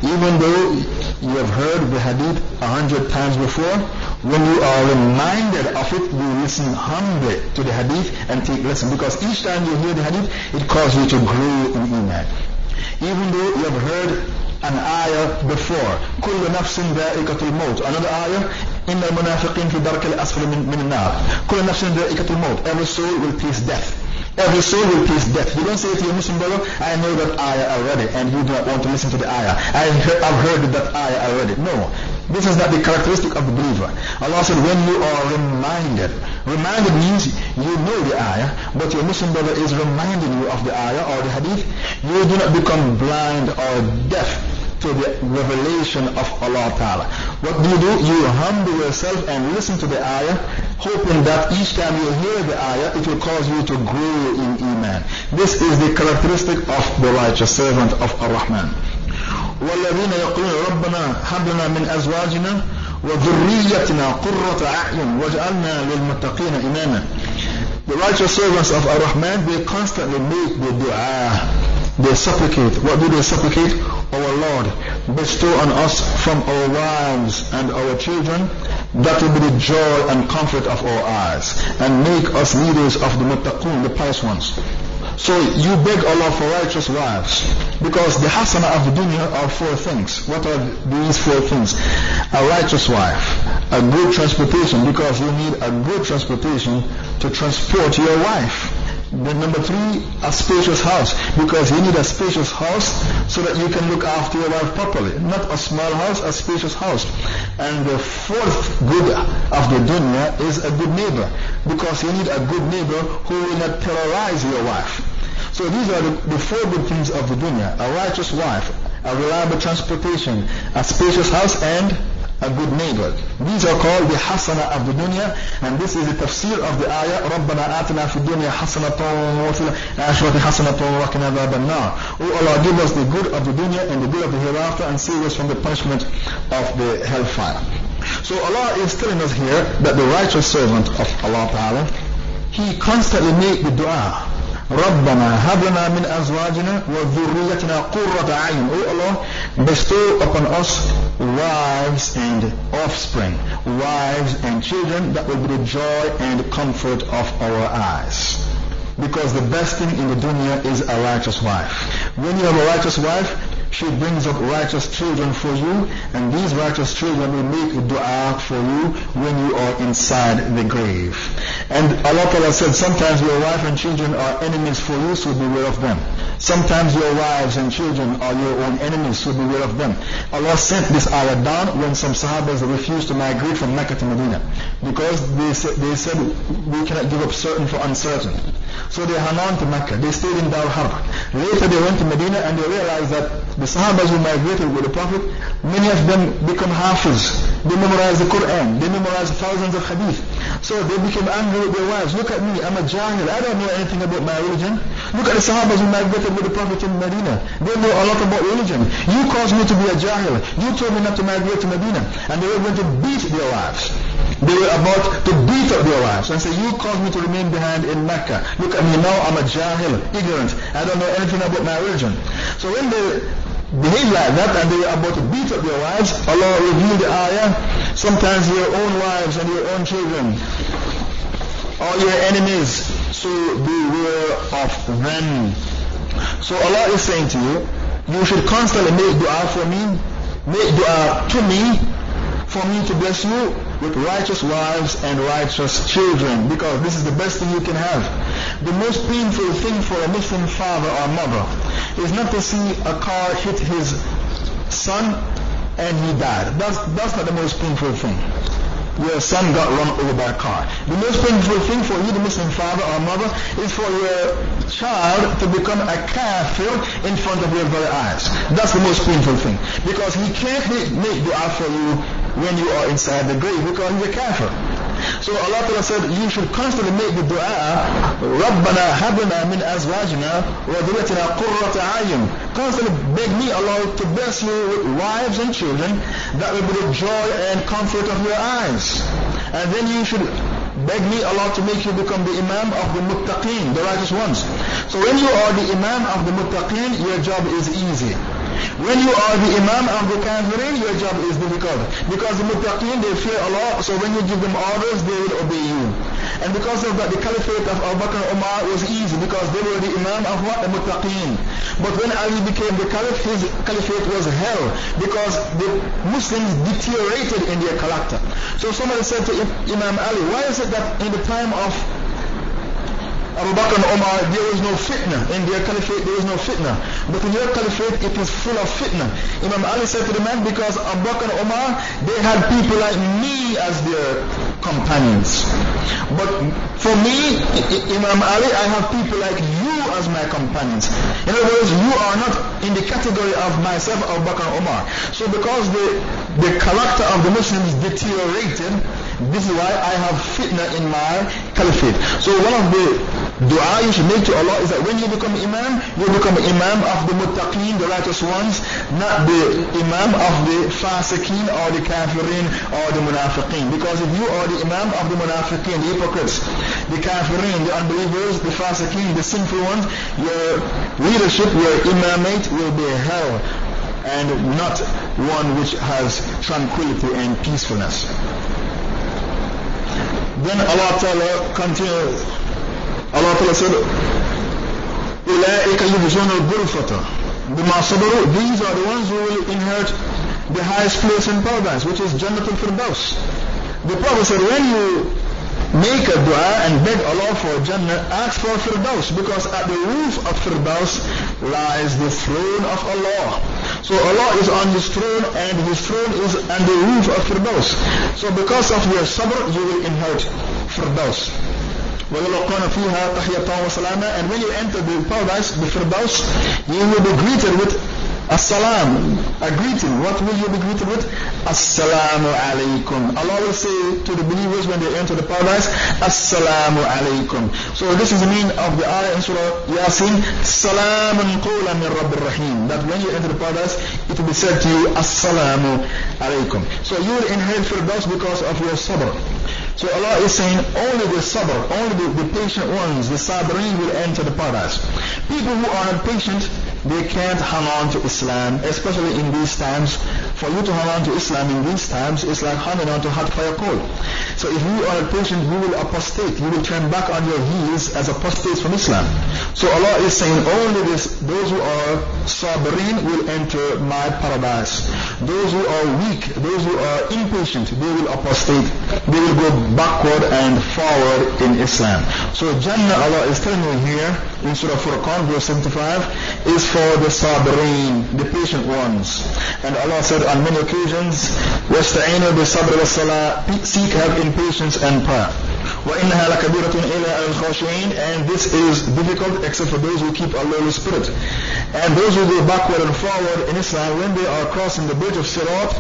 Even though you have heard the hadith a hundred times before, when you are reminded of it, you listen humbly to the hadith and take lesson. Because each time you hear the hadith, it causes you to grow in iman. Even though you have heard an ayah before, كل نفس ذائقة الموت. Another ayah, إن المنافقين في درك الأسفل من النار. كل نفس ذائقة الموت. Every soul will taste death. Every soul will taste death. You don't say to your Muslim brother, I know that ayah already, and you do not want to listen to the ayah. I have heard that ayah already. No. This is not the characteristic of the believer. Allah said, when you are reminded. Reminded means you know the ayah, but your Muslim brother is reminding you of the ayah or the hadith. You do not become blind or deaf to the revelation of Allah Ta'ala. What do you do? You humble yourself and listen to the ayah, hoping that each time you hear the ayah, it will cause you to grow in Iman. This is the characteristic of the righteous servant of Ar-Rahman. والذين يقولون ربنا هب لنا من أزواجنا وذريتنا قرة أعين واجعلنا للمتقين إماما The righteous servants of Ar-Rahman, they constantly make the dua. They supplicate. What do they supplicate? Our Lord, bestow on us from our wives and our children that will be the joy and comfort of our eyes and make us leaders of the muttaqun, the pious ones. So you beg Allah for righteous wives because the hasana of the dunya are four things. What are these four things? A righteous wife, a good transportation because you need a good transportation to transport your wife. Then number three, a spacious house because you need a spacious house so that you can look after your wife properly. Not a small house, a spacious house. And the fourth good of the dunya is a good neighbor because you need a good neighbor who will not terrorize your wife. So these are the, the four good things of the dunya. A righteous wife, a reliable transportation, a spacious house, and a good neighbor. These are called the hasana of the dunya, and this is the tafsir of the ayah, رَبَّنَا آتِنَا فِي الدُّنْيَا حَسَنَةً وَفِي الْآخِرَةِ حَسَنَةً وَقِنَا عَذَابَ النَّارِ Oh Allah, give us the good of the dunya and the good of the hereafter, and save us from the punishment of the hellfire. So Allah is telling us here that the righteous servant of Allah Ta'ala, he constantly make the dua ربنا هب لنا من أزواجنا وذريتنا قرة أعين Oh Allah, bestow upon us wives and offspring, wives and children that will be the joy and comfort of our eyes. Because the best thing in the dunya is a righteous wife. When you have a righteous wife, she brings up righteous children for you, and these righteous children will make dua for you when you are inside the grave. And Allah Ta'ala said, sometimes your wife and children are enemies for you, so beware of them. Sometimes your wives and children are your own enemies, so beware of them. Allah sent this ayah down when some Sahabas refused to migrate from Mecca to Medina because they, said, they said we cannot give up certain for uncertain. So they hung on to Mecca. They stayed in Dar Harb. Later they went to Medina and they realized that the Sahabas who migrated with the Prophet, many of them become Hafiz. They memorized the Quran. They memorized thousands of hadith. So they became angry with their wives. Look at me, I'm a Jahil. I don't know anything about my religion. Look at the Sahabas who migrated with the Prophet in Medina. They know a lot about religion. You caused me to be a Jahil. You told me not to migrate to Medina. And they were going to beat their wives. They were about to beat up their wives and say, you caused me to remain behind in Mecca. Look at me now, I'm a Jahil, ignorant. I don't know anything about my religion. So when they behave like that and they are about to beat up their wives, Allah revealed the ayah, sometimes your own wives and your own children are your enemies, so beware of them. So Allah is saying to you, you should constantly make dua for me, make dua to me, for me to bless you with righteous wives and righteous children, because this is the best thing you can have. The most painful thing for a Muslim father or mother is not to see a car hit his son and he died. That's, that's not the most painful thing. Your son got run over by a car. The most painful thing for you, the Muslim father or mother, is for your child to become a kafir in front of your very eyes. That's the most painful thing. Because he can't make, dua for you when you are inside the grave because he's a kafir. So Allah Ta'ala said, you should constantly make the dua, رَبَّنَا هَبْنَا مِنْ أَزْوَاجِنَا وَذُرِّيَّتِنَا قُرَّةَ أَعْيُنٍ Constantly beg me, Allah, to bless you with wives and children that will be the joy and comfort of your eyes. And then you should beg me, Allah, to make you become the Imam of the Muttaqeen, the righteous ones. So when you are the Imam of the Muttaqeen, your job is easy. When you are the Imam of the Kafirin, your job is difficult. Because the Muttaqeen, they fear Allah, so when you give them orders, they will obey you. And because of that, the caliphate of Abu Bakr Umar was easy because they were the Imam of what? The. But when Ali became the caliph, his caliphate was hell because the Muslims deteriorated in their character. So somebody said to Imam Ali, why is it that in the time of Abu Bakr and Umar, there was no fitna. In their caliphate, there was no fitna. But in your caliphate, it is full of fitna. Imam Ali said to the man, because Abu Bakr and Umar, they had people like me as their companions. But for me, Imam Ali, I have people like you as my companions. In other words, you are not in the category of myself, Abu Bakr and Umar. So because the, the character of the Muslims deteriorated, this is why I have fitna in my caliphate. So one of the dua you should make to Allah is that when you become imam, you become imam of the muttaqeen, the righteous ones, not the imam of the fasiqeen or the kafirin or the munafiqeen. Because if you are the imam of the munafiqeen, the hypocrites, the kafirin, the unbelievers, the fasiqeen, the sinful ones, your leadership, your imamate will be hell and not one which has tranquility and peacefulness. Then Allah Ta'ala continued, Allah Ta'ala said, أُولَٰئِكَ يُجْزُونَ الْغُرْفَةَ بِمَا صَبَرُوا These are the ones who will inherit the highest place in paradise, which is Jannatul Firdaus. The Prophet said, when you make a dua and beg Allah for Jannah, ask for Firdaus because at the roof of Firdaus lies the throne of Allah. So Allah is on His throne and His throne is on the roof of Firdaus. So because of your sabr, you will inherit Firdaus. وَيَلَقَّانَ فِيهَا تَحْيَةً وَسَلَامًا And when you enter the paradise, the Firdaus, you will be greeted with Assalam, a greeting. What will you be greeted with? Assalamu alaikum. Allah will say to the believers when they enter the paradise, Assalamu alaikum. So this is the meaning of the ayah in Surah Yasin, Salamun qawla min Rabbir Rahim. That when you enter the paradise, it will be said to you, Assalamu alaikum. So you will inherit Firdaus because of your sabr. So Allah is saying only the sabr, only the, the patient ones, the sabirin will enter the paradise. People who are not patient, they can't hang on to Islam, especially in these times. For you to hang on to Islam in these times is like hanging on to hot fire coal. So if you are a patient, you will apostate. You will turn back on your heels as apostates from Islam. So Allah is saying only this, those who are sabirin will enter my paradise. Those who are weak, those who are impatient, they will apostate. They will go backward and forward in Islam. So Jannah Allah is telling you here in Surah Furqan verse 75 is for the sabirin, the patient ones. And Allah said on many occasions, وَاسْتَعِينُوا بِالصَّبْرِ وَالصَّلَاةِ Seek help in patience and prayer. وَإِنَّهَا لَكَبِيرَةٌ إِلَىٰ الْخَاشِعِينَ And this is difficult except for those who keep a lowly spirit. And those who go backward and forward in Islam, when they are crossing the bridge of Sirat,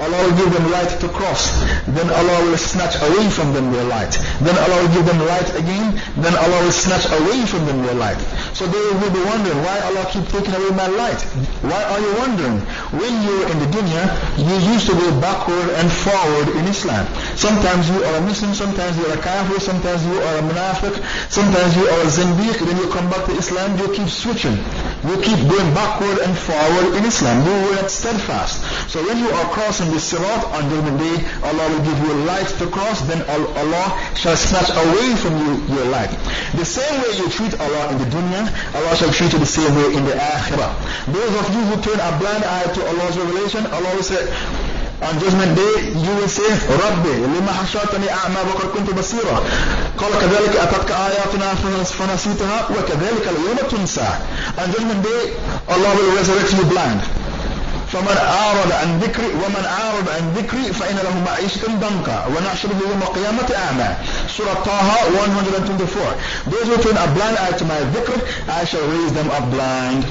Allah will give them light to cross. Then Allah will snatch away from them their light. Then Allah will give them light again. Then Allah will snatch away from them their light. So they will be wondering, why Allah keep taking away my light? Why are you wondering? When you were in the dunya, you used to go backward and forward in Islam. Sometimes you are a Muslim, sometimes you are a kafir, sometimes you are a munafiq, sometimes you are a zindiq, then you come back to Islam, you keep switching. You keep going backward and forward in Islam. You were steadfast. So when you are crossing the sirat on Judgment Day, Allah will give you light to cross, then Allah shall snatch away from you your light. The same way you treat Allah in the dunya, Allah shall treat you the same way in the akhirah. Those of you who turn a blind eye to Allah's revelation, Allah will say, on judgment day you will say ربي لما حشرتني أعمى وقد كنت بصيرا قال كذلك أتتك آياتنا فنسيتها وكذلك اليوم تنسى on judgment day Allah will resurrect you blind فمن أعرض عن ذكري ومن أعرض عن ذكري فإن له معيشة ضنكا ونحشره يوم القيامة أعمى Surah Taha 124 Those who turn a blind eye to my dhikr I shall raise them up blind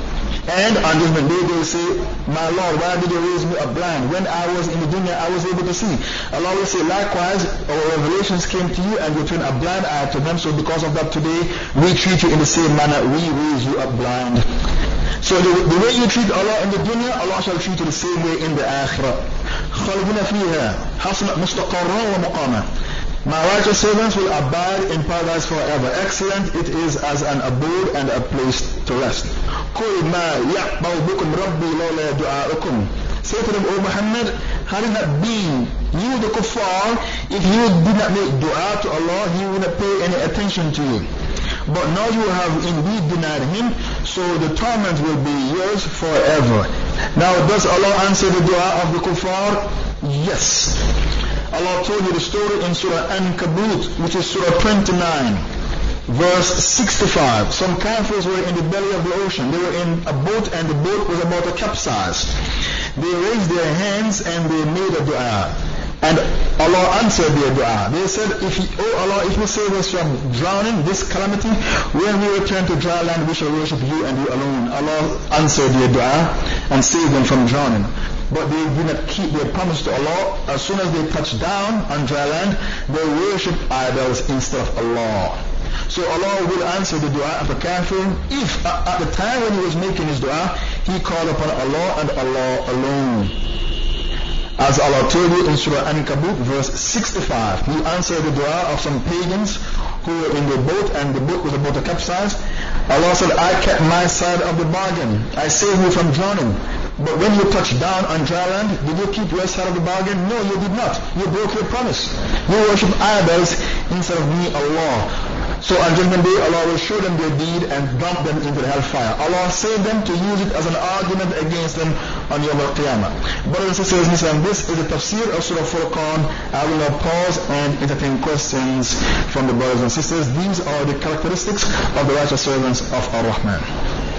And on judgment day they will say, My Lord, why did you raise me up blind? When I was in the dunya, I was able to see. Allah will say, likewise, our revelations came to you and you turned a blind eye to them. So because of that today, we treat you in the same manner. We raise you up blind. So the, the way you treat Allah in the dunya, Allah shall treat you the same way in the akhirah. خالدين فيها حسن مستقرا ومقاما My righteous servants will abide in paradise forever. Excellent it is as an abode and a place to rest. قُلْ مَا يَعْبَوْ بِكُمْ رَبِّي لَوْلَا دُعَاءُكُمْ Say to them, O Muhammad, had it not been you the kuffar, if you did not make dua to Allah, He would not pay any attention to you. But now you have indeed denied him, so the torment will be yours forever. Now does Allah answer the dua of the kuffar? Yes. Allah told you the story in Surah An-Kabut, which is Surah 29. verse 65. Some kafirs were in the belly of the ocean. They were in a boat and the boat was about to capsize. They raised their hands and they made a dua. And Allah answered their dua. They said, if you, Oh Allah, if you save us from drowning, this calamity, when we return to dry land, we shall worship you and you alone. Allah answered their dua and saved them from drowning. But they did not keep their promise to Allah. As soon as they touched down on dry land, they worshipped idols instead of Allah. So Allah will answer the dua of a kafir if at the time when he was making his dua, he called upon Allah and Allah alone. As Allah told you in Surah An-Kabut verse 65, He answered the dua of some pagans who were in the boat and the boat was about to capsize. Allah said, I kept my side of the bargain. I saved you from drowning. But when you touched down on dry land, did you keep your side of the bargain? No, you did not. You broke your promise. You worship idols instead of me, Allah. So Day, Allah will show them their deed and dump them into the hellfire. Allah saved them to use it as an argument against them on Yom Al-Qiyamah. Brothers and sisters this is the tafsir of Surah Furqan. I will now pause and entertain questions from the brothers and sisters. These are the characteristics of the righteous servants of Ar-Rahman.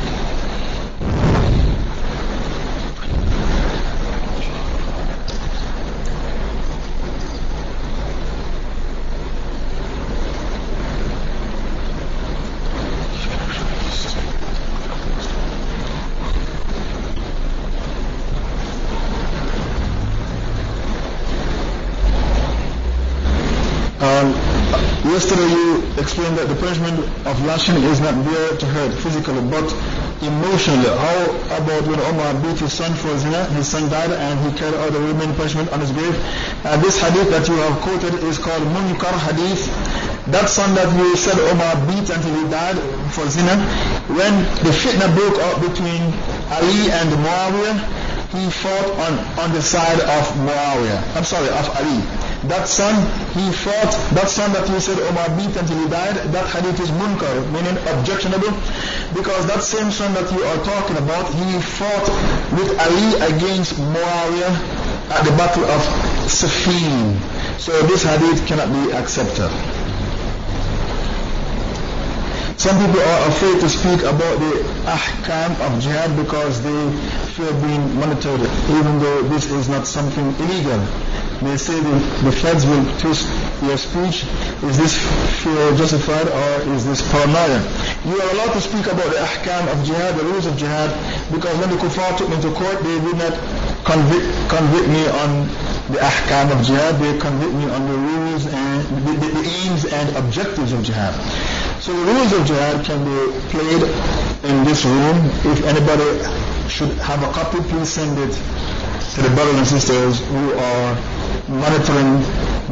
Yesterday you explained that the punishment of lashing is not there to hurt physically but emotionally. How about when Omar beat his son for zina, his son died and he carried out the remaining punishment on his grave? Uh, this hadith that you have quoted is called Munkar hadith. That son that you said Omar beat until he died for zina, when the fitna broke out between Ali and Muawiyah, he fought on, on the side of Muawiyah. I'm sorry, of Ali that son, he fought, that son that you said Omar beat until he died, that hadith is munkar, meaning objectionable, because that same son that you are talking about, he fought with Ali against Muawiyah at the battle of Siffin. So this hadith cannot be accepted. Some people are afraid to speak about the ahkam of jihad because they fear being monitored, even though this is not something illegal they say the, the feds will twist your speech. Is this fear justified or is this paranoia? You are allowed to speak about the ahkam of jihad, the rules of jihad, because when the kuffar took me to court, they would not convict, convict me on the ahkam of jihad, they convict me on the rules and the, the, the aims and objectives of jihad. So the rules of jihad can be played in this room. If anybody should have a copy, please send it to the brothers and sisters who are monitoring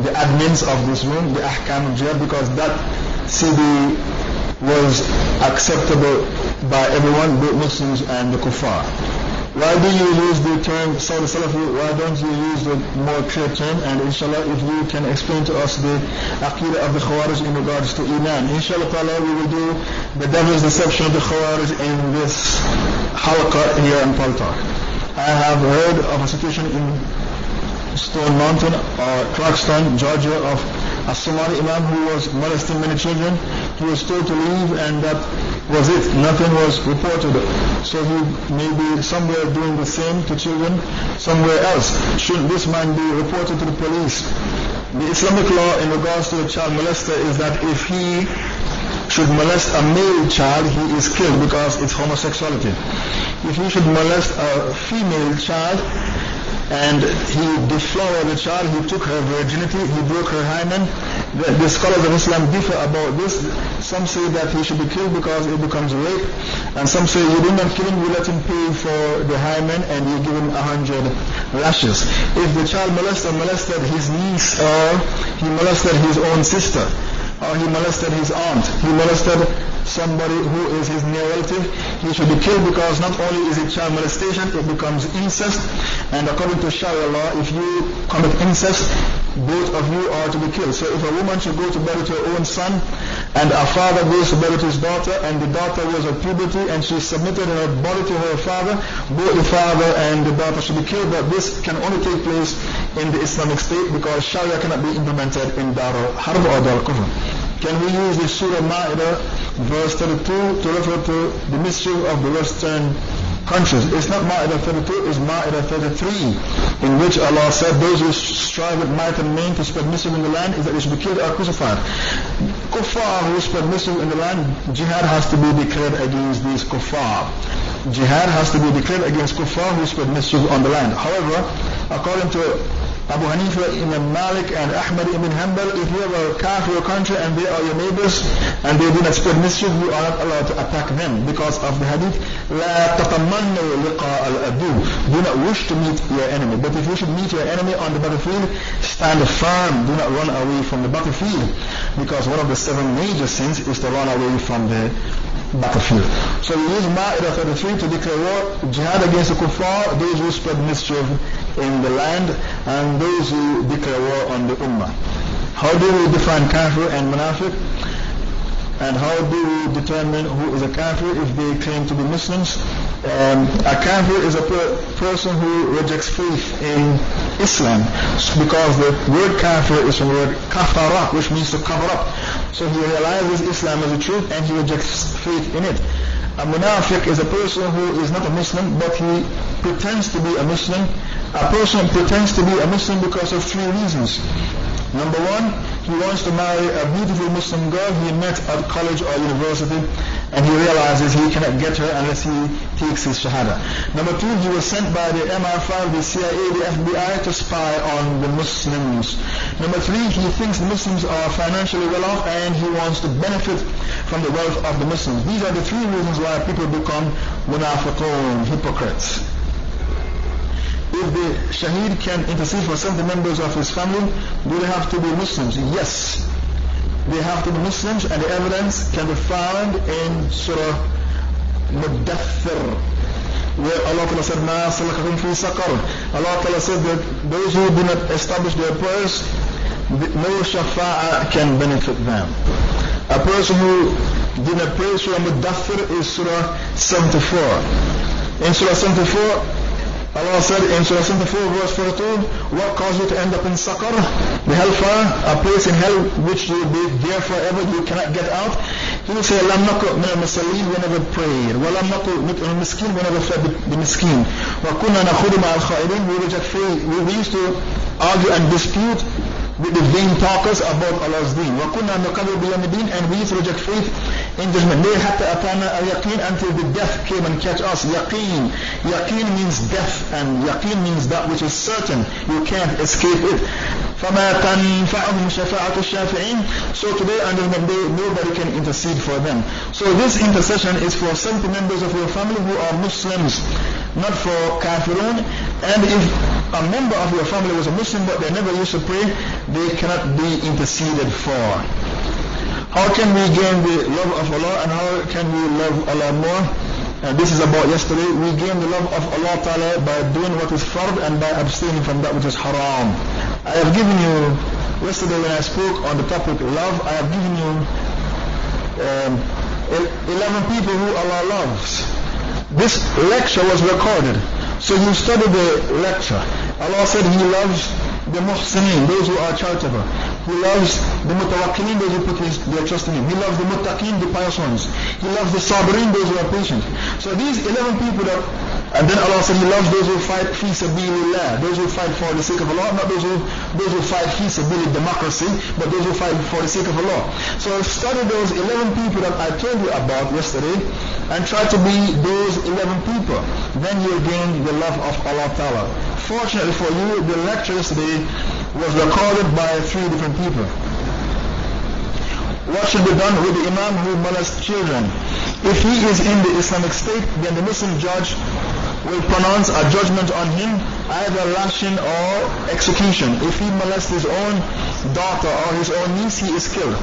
the admins of this room, the Ahkam of because that CD was acceptable by everyone, both Muslims and the Kuffar. Why do you use the term Saudi Salafi? Why don't you use the more clear term? And inshallah, if you can explain to us the aqidah of the Khawarij in regards to Iman. Inshallah we will do the devil's deception of the Khawarij in this halaqah here in Paltalk. I have heard of a situation in Stone Mountain or Clarkston, Georgia of a Somali Imam who was molesting many children. He was told to leave and that was it. Nothing was reported. So he may be somewhere doing the same to children somewhere else. Shouldn't this man be reported to the police? The Islamic law in regards to a child molester is that if he should molest a male child, he is killed because it's homosexuality. If he should molest a female child, and he deflowered the child, he took her virginity, he broke her hymen. The, the, scholars of Islam differ about this. Some say that he should be killed because it becomes rape, and some say you do not kill him, you let him pay for the hymen and you give him a hundred lashes. If the child molested molested his niece or he molested his own sister, or he molested his aunt, he molested somebody who is his near relative, he should be killed because not only is it child molestation, it becomes incest. And according to Sharia law, if you commit incest, both of you are to be killed. So if a woman should go to bed with her own son, and a father goes to bed with his daughter, and the daughter was at puberty, and she submitted her body to her father, both the father and the daughter should be killed. But this can only take place in the Islamic State because Sharia cannot be implemented in Dar al-Harb or Dar al-Kufr. Can we use the Surah Ma'idah, verse 32, to refer to the mischief of the Western countries? It's not Ma'idah 32, it's Ma'idah 33, in which Allah said those who strive with might and main to spread mischief in the land is that they should be killed or crucified. Kuffar who spread mischief in the land, jihad has to be declared against these kuffar. Jihad has to be declared against kuffar who spread mischief on the land. However, according to Abu Hanifa, Imam Malik, and Ahmad ibn Hanbal, if you have a kafir country and they are your neighbors and they do not spread mischief, you are not allowed to attack them because of the hadith, لا تتمنوا لقاء الأدو. Do not wish to meet your enemy. But if you should meet your enemy on the battlefield, stand firm. Do not run away from the battlefield. Because one of the seven major sins is to run away from the battlefield. So we use Ma'idah 33 to declare war, jihad against the kuffar, those who spread mischief in the land, and those who declare war on the ummah. How do we define kafir and munafiq? And how do we determine who is a kafir if they claim to be Muslims? Um, a kafir is a per person who rejects faith in Islam because the word kafir is from the word kafara, which means to cover up. So he realizes Islam as the truth and he rejects faith in it. A munafiq is a person who is not a Muslim but he pretends to be a Muslim. A person pretends to be a Muslim because of three reasons. Number one, he wants to marry a beautiful Muslim girl he met at college or university and he realizes he cannot get her unless he takes his shahada. Number two, he was sent by the MI5, the CIA, the FBI to spy on the Muslims. Number three, he thinks the Muslims are financially well off and he wants to benefit from the wealth of the Muslims. These are the three reasons why people become munafiqun, hypocrites if the shaheed can intercede for 70 members of his family, do they have to be Muslims? Yes. They have to be Muslims and the evidence can be found in Surah Muddathir where Allah Ta'ala said, مَا سَلَكَكُمْ فِي سَقَرٍ Allah Ta'ala said that those who do not establish their prayers, no shafa'a can benefit them. A person who did not pray Surah Muddathir is Surah 74. In Surah 74, Allah said in Surah 74 verse 42, what caused you to end up in Saqar? The hellfire, a place in hell which you will be there forever, you cannot get out. He will say, لَمْ نَكُ مِنَ الْمُسَلِّينَ وَنَّا prayed. وَلَمْ نَكُ نُطْعِمُ الْمِسْكِينَ وَنَّا fed the miskin. وَكُنَّا نَخُوضُ مَعَ الْخَائِدِينَ We reject faith. We used to argue and dispute with the vain talkers about Allah's deen. وَكُنَّا نُقَرِّبُ بِيَوْمِ الدِّينِ And we used to reject faith in judgment day حتى أتانا اليقين until the death came and catch us. Yaqeen. Yaqeen means death and yaqeen means that which is certain. You can't escape it. فما تنفعهم شفاعة الشافعين So today and in the day nobody can intercede for them. So this intercession is for 70 members of your family who are Muslims, not for kafirun. And if a member of your family was a Muslim but they never used to pray, they cannot be interceded for. How can we gain the love of Allah and how can we love Allah more? And this is about yesterday. We gain the love of Allah Ta'ala by doing what is fard and by abstaining from that which is haram. I have given you, yesterday when I spoke on the topic love, I have given you um, 11 people who Allah loves. This lecture was recorded. So you study the lecture. Allah said He loves the muhsinin, those who are charitable. He loves the mutawakkilin, those who put his, their trust in him. He loves the muttaqin, the pious ones. He loves the sabirin, those who are patient. So these 11 people that, and then Allah said He loves those who fight fi sabilillah, those who fight for the sake of Allah, not those who, those who fight fi sabilillah democracy, but those who fight for the sake of Allah. So study those 11 people that I told you about yesterday, and try to be those 11 people. Then you'll gain the love of Allah Ta'ala. Fortunately for you, the lecture yesterday was recorded by three different people. What should be done with the Imam who molests children? If he is in the Islamic State, then the Muslim judge will pronounce a judgment on him, either lashing or execution. If he molests his own daughter or his own niece, he is killed.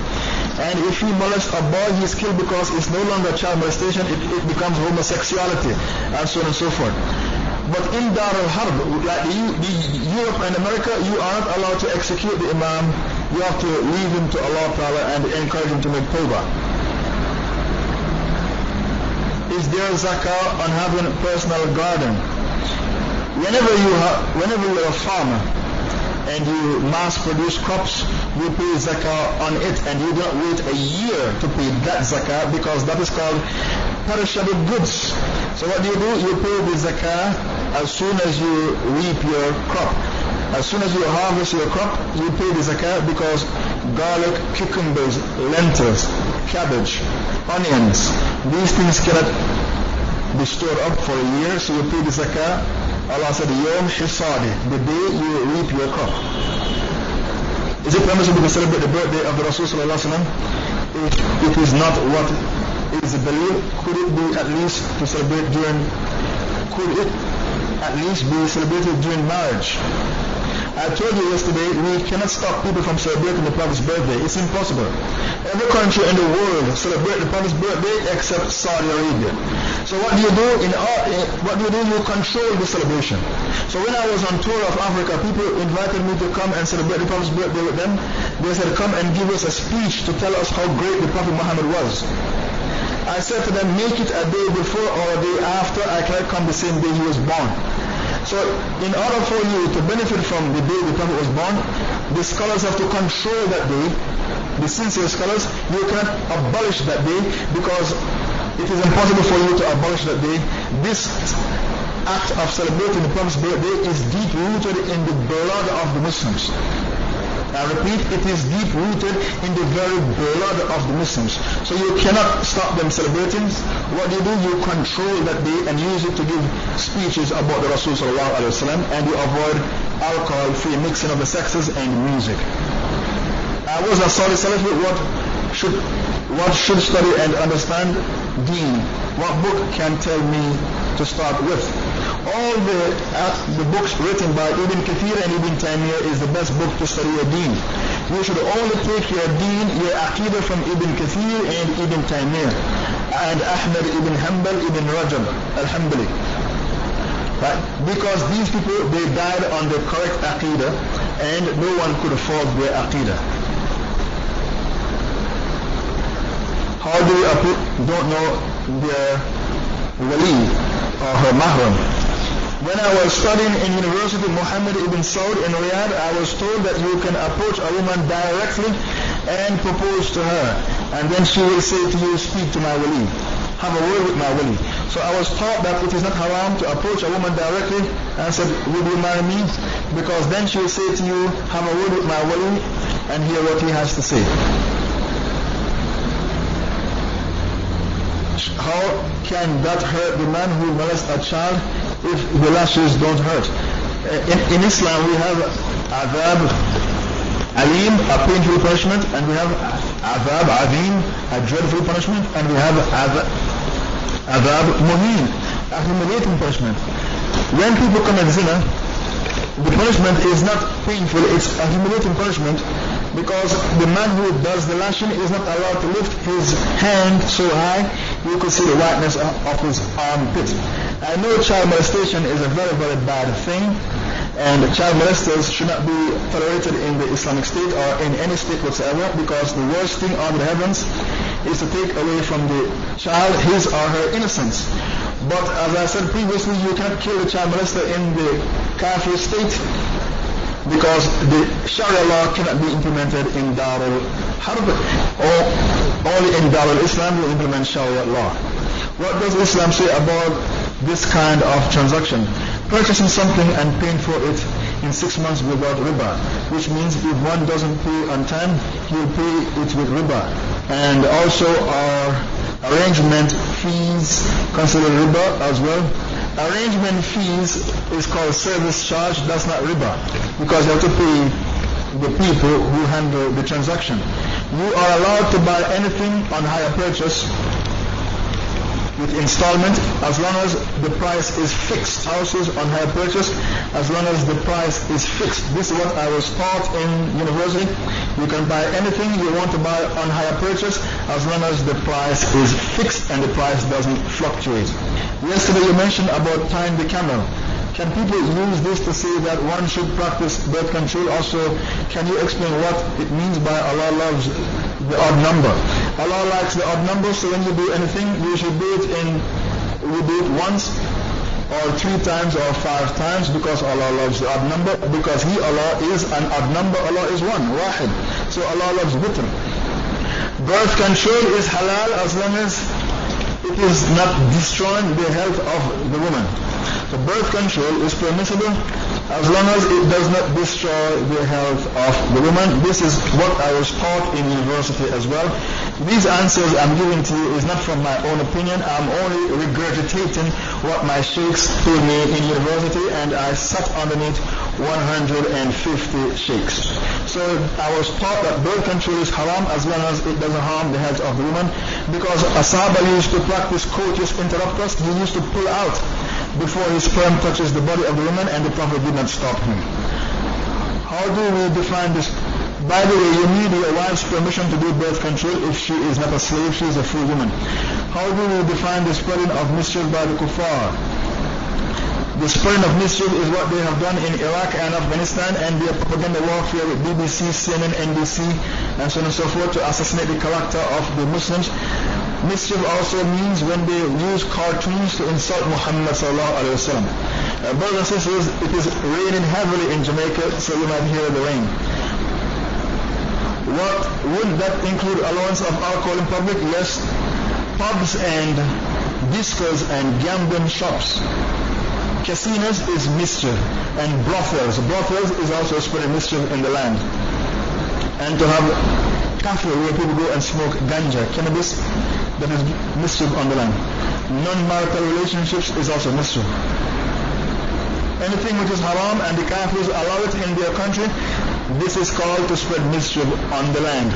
And if he molests a boy, he is killed because it's no longer child molestation, it, it becomes homosexuality, and so on and so forth. But in Dar al-Harb, like the, the, Europe and America, you are not allowed to execute the Imam. You have to leave him to Allah Ta'ala and encourage him to make tawbah. Is there zakah on having a personal garden? Whenever you whenever you're a farmer and you mass produce crops, you pay zakah on it and you don't wait a year to pay that zakah because that is called perishable goods. So what do you do? You pay the zakah as soon as you reap your crop. As soon as you harvest your crop, you pay the zakah because garlic, cucumbers, lentils, cabbage, onions, these things cannot be stored up for a year, so you pay the zakah Allah said, Yom Hisadi, the day you reap your crop. Is it permissible to celebrate the birthday of the Rasul If it is not what is believed, could it be at least to celebrate during, could it at least be celebrated during marriage? I told you yesterday, we cannot stop people from celebrating the Prophet's birthday. It's impossible. Every country in the world celebrates the Prophet's birthday except Saudi Arabia. So what do you do? In, our, in what do you do? You control the celebration. So when I was on tour of Africa, people invited me to come and celebrate the Prophet's birthday with them. They said, come and give us a speech to tell us how great the Prophet Muhammad was. I said to them, make it a day before or a day after. I cannot come the same day he was born. So in order for you to benefit from the day the Prophet was born, the scholars have to control that day. The sincere scholars, you cannot abolish that day because it is impossible for you to abolish that day. This act of celebrating the Prophet's birthday is deep rooted in the blood of the Muslims. I repeat, it is deep rooted in the very blood of the Muslims. So you cannot stop them celebrating. What you do? You control that day and use it to give speeches about the Rasul and you avoid alcohol, free mixing of the sexes and music. I was a Saudi Salafi. What should what should study and understand? Deen. What book can tell me to start with? All the, uh, the books written by Ibn Kathir and Ibn Taymiyyah is the best book to study your deen. You should only take your deen, your aqidah from Ibn Kathir and Ibn Taymiyyah and Ahmad Ibn Hanbal, Ibn Rajab, Alhamdulillah. Right? Because these people, they died on the correct aqidah and no one could fault their aqidah. How do we don't know their wali or her mahram? When I was studying in University Muhammad ibn Saud in Riyadh, I was told that you can approach a woman directly and propose to her. And then she will say to you, speak to my wali. Have a word with my wali. So I was taught that it is not haram to approach a woman directly and said, will you marry me? Because then she will say to you, have a word with my wali and hear what he has to say. How can that hurt the man who molests a child if the lashes don't hurt. In, in Islam we have adab alim, a painful punishment, and we have adab azim, a dreadful punishment, and we have adab muhin, a humiliating punishment. When people commit zina, the punishment is not painful, it's a humiliating punishment because the man who does the lashing is not allowed to lift his hand so high you could see the whiteness of his armpit. I know child molestation is a very, very bad thing and child molesters should not be tolerated in the Islamic State or in any state whatsoever because the worst thing on the heavens is to take away from the child his or her innocence. But as I said previously, you cannot kill the child molester in the kafir state because the Sharia law cannot be implemented in Darul Harb or only in Darul Islam will implement Sharia law. What does Islam say about this kind of transaction? Purchasing something and paying for it in six months without riba, which means if one doesn't pay on time, he'll pay it with riba. And also our arrangement fees consider riba as well arrangement fees is called service charge. That's not riba because you have to pay the people who handle the transaction. You are allowed to buy anything on hire purchase with installment as long as the price is fixed. Houses on hire purchase as long as the price is fixed. This is what I was taught in university. You can buy anything you want to buy on hire purchase as long as the price is fixed and the price doesn't fluctuate. Yesterday you mentioned about tying the camel. Can people use this to say that one should practice birth control? Also, can you explain what it means by Allah loves the odd number? Allah likes the odd number, so when you do anything, you should do it in, you do it once or three times or five times because Allah loves the odd number. Because He Allah is an odd number. Allah is one wahid. So Allah loves witr birth control is halal as long as it is not destroying the health of the woman the birth control is permissible as long as it does not destroy the health of the woman. This is what I was taught in university as well. These answers I'm giving to you is not from my own opinion. I'm only regurgitating what my sheikhs told me in university and I sat underneath 150 sheikhs. So I was taught that birth control is haram as long as it doesn't harm the health of the woman because Asaba used to practice coitus interruptus. He used to pull out before his sperm touches the body of the woman and the Prophet did not stop him. How do we define this? By the way, you need your wife's permission to do birth control if she is not a slave, she is a free woman. How do we define the spreading of mischief by the kuffar? The spreading of mischief is what they have done in Iraq and Afghanistan and their propaganda warfare with BBC, CNN, NBC, and so on and so forth to assassinate the character of the Muslims. Mischief also means when they use cartoons to insult Muhammad sallallahu alaihi wasallam. Uh, brothers and sisters, it is raining heavily in Jamaica, so you might hear the rain. What would that include allowance of alcohol in public? Yes, pubs and discos and gambling shops. Casinos is mischief, and brothels. Brothels is also spreading mischief in the land. And to have cafe where people go and smoke ganja, cannabis, that is mischief on the land. Non-marital relationships is also mischief. Anything which is haram and the kafirs allow it in their country, this is called to spread mischief on the land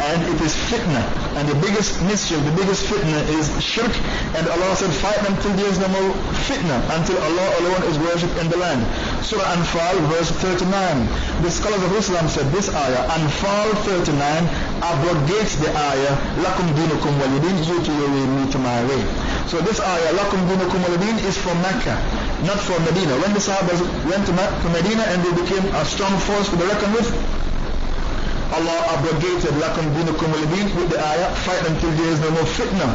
and it is fitna. And the biggest mischief, the biggest fitna is shirk. And Allah said, fight till there is no more fitna, until Allah alone is worshipped in the land. Surah Anfal, verse 39. The scholars of Islam said this ayah, Anfal 39, abrogates the ayah, lakum dinukum walidin, you to your way, me to. So this ayah, lakum dinukum walidin, is from Mecca, not from Medina. When the Sahabas went to Medina and they became a strong force to be reckoned with, Allah abrogated lakum dinukum al-din with the ayah, fight until there is no more fitna,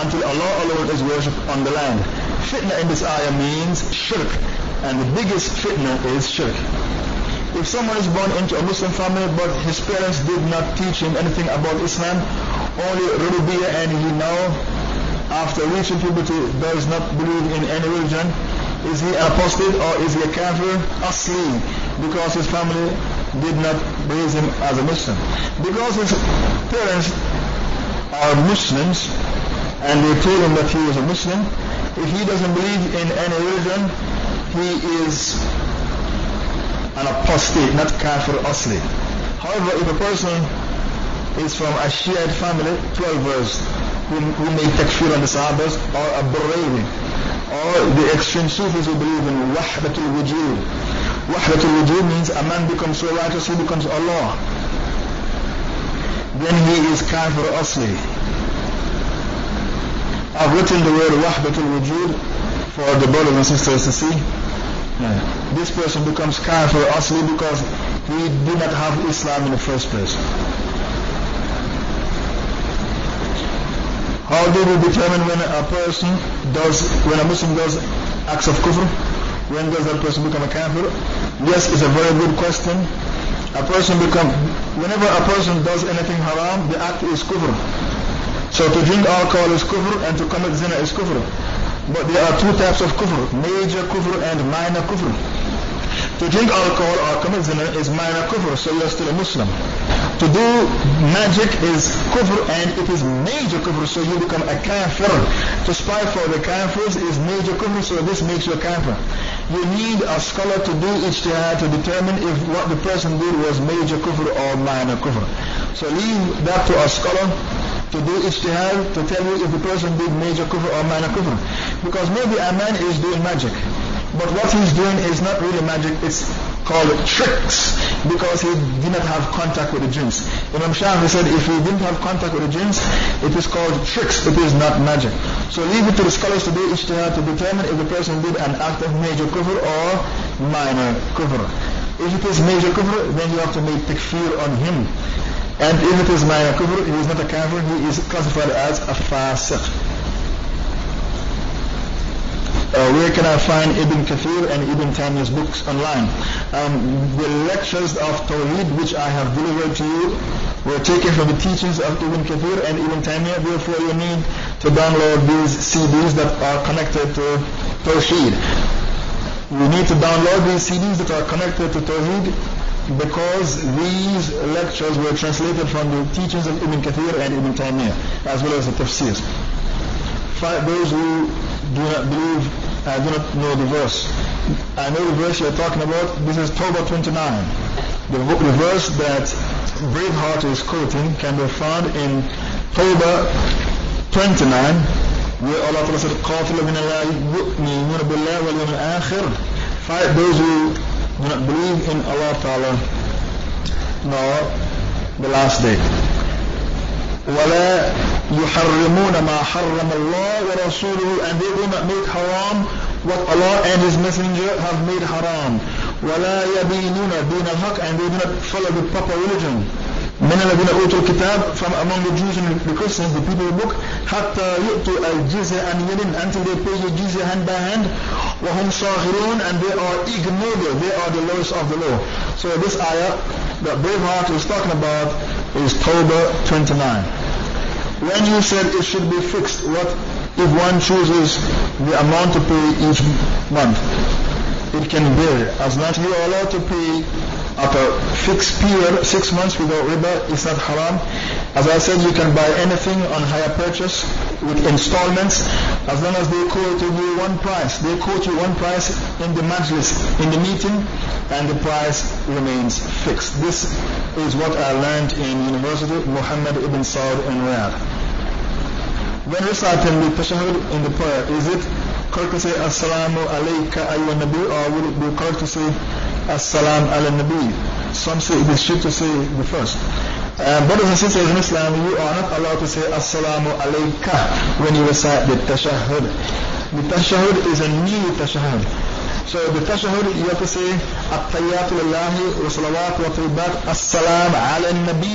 until Allah alone is worshipped on the land. Fitna in this ayah means shirk, and the biggest fitna is shirk. If someone is born into a Muslim family but his parents did not teach him anything about Islam, only Rububiyyah and he now, after reaching puberty, does not believe in any religion, is he an apostate or is he a kafir? Asli, because his family did not raise him as a Muslim. Because his parents are Muslims and they told him that he was a Muslim, if he doesn't believe in any religion, he is an apostate, not kafir asli. However, if a person is from a Shiite family, Twelver, who, who made takfir on the Sahabas, or a Barayni, or the extreme Sufis who believe in Wahdatul Wujud, Wahdatul wujud means a man becomes so righteous he becomes Allah. Then he is kafir asli. I've written the word Wahdatul wujud for the brothers and sisters to see. This person becomes kafir asli because he did not have Islam in the first place. How do we determine when a person does, when a Muslim does acts of kufr? When does that person become a kafir? Yes, it's a very good question. A person become, whenever a person does anything haram, the act is kufr. So to drink alcohol is kufr and to commit zina is kufr. But there are two types of kufr, major kufr and minor kufr. To drink alcohol or commit zina is minor kufr, so you're still a Muslim. To do magic is kufr and it is major kufr, so you become a kafir. To spy for the kafirs is major kufr, so this makes you a kafir. You need a scholar to do ijtihad to determine if what the person did was major kufr or minor kufr. So leave that to a scholar to do ijtihad to tell you if the person did major kufr or minor kufr. Because maybe a man is doing magic. But what he's doing is not really magic, it's called tricks because he did not have contact with the jinns. Imam Shafi said if he didn't have contact with the jinns, it is called tricks, it is not magic. So leave it to the scholars to do ijtihad to determine if the person did an act of major kufr or minor kufr. If it is major kufr, then you have to make takfir on him. And if it is minor kufr, he is not a kafir, he is classified as a fasiq. uh, where can I find Ibn Kathir and Ibn Taymiyyah's books online? Um, the lectures of Tawheed which I have delivered to you were taken from the teachings of Ibn Kathir and Ibn Taymiyyah. Therefore, you need to download these CDs that are connected to Tawheed. You need to download these CDs that are connected to Tawheed because these lectures were translated from the teachings of Ibn Kathir and Ibn Taymiyyah, as well as the tafsirs. For those who do not believe, I do not know the verse. I know the verse you're talking about. This is Tawbah 29. The, the verse that Braveheart is quoting can be found in Tawbah 29, where Allah said, قَاتِلَ مِنَ اللَّهِ يُؤْمِنُونَ بِاللَّهِ وَالْيَوْمِ الْآخِرِ Fight those who do not believe in Allah Ta'ala nor the last day. ولا يحرمون ما حرم الله ورسوله and they do not make haram what Allah and His Messenger have made haram. ولا يدينون دين الحق and they do not follow the proper religion. من الذين أوتوا الكتاب from among the Jews and the Christians, the people of the book, حتى يؤتوا الجزية عن يد until they pay the jizya hand by hand, وهم صاغرون and they are ignoble, they are the lowest of the law. So this ayah that Braveheart is talking about is Tawbah 29. When you said it should be fixed, what if one chooses the amount to pay each month? It can vary. As long as you are allowed to pay at a fixed period, six months without riba, it's not haram. As I said, you can buy anything on hire purchase with installments as long as they quote you one price. They quote you one price in the majlis, in the meeting, and the price remains fixed. This is what I learned in University Muhammad ibn Saud in Riyadh. When reciting the tashahhud in the prayer, is it correct to say Assalamu alayka ayyuhan nabi or would it be correct to say Assalam ala Nabi. Some say it is should to say the first. Uh, brothers and sisters in Islam, you are not allowed to say Assalamu alayka when you recite the tashahhud. The tashahhud is a new tashahhud. So the tashahhud, you have to say At-tayyatu lillahi wa salawat wa tayyibat Assalam ala Nabi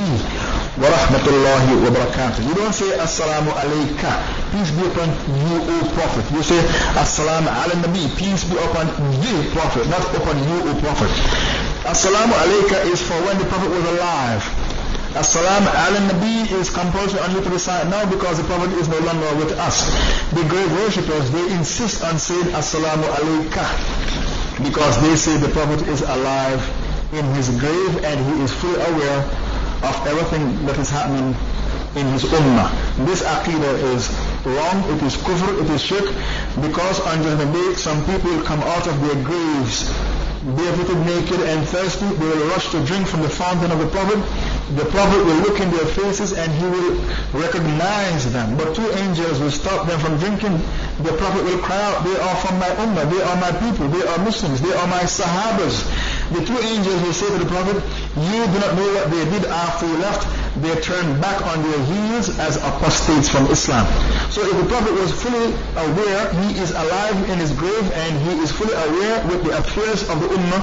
wa rahmatullahi wa barakatuh. You don't say assalamu alayka, peace be upon you, O Prophet. You say assalamu ala nabi, peace be upon the Prophet, not upon you, O Prophet. Assalamu alayka is for when the Prophet was alive. Assalamu ala nabi is compulsory on you to recite now because the Prophet is no longer with us. The grave worshippers, they insist on saying assalamu alayka because they say the Prophet is alive in his grave and he is fully aware of everything that is happening in his ummah. This aqidah is wrong, it is kufr, it is shirk, because on the day some people come out of their graves barefooted, naked and thirsty, they will rush to drink from the fountain of the Prophet. The Prophet will look in their faces and he will recognize them. But two angels will stop them from drinking. The Prophet will cry out, they are from my ummah, they are my people, they are Muslims, they are my sahabas. The two angels will say to the Prophet, you do not know what they did ah, after you left. They turned back on their heels as apostates from Islam. So if the Prophet was fully aware, he is alive in his grave and he is fully aware with the affairs of the Ummah,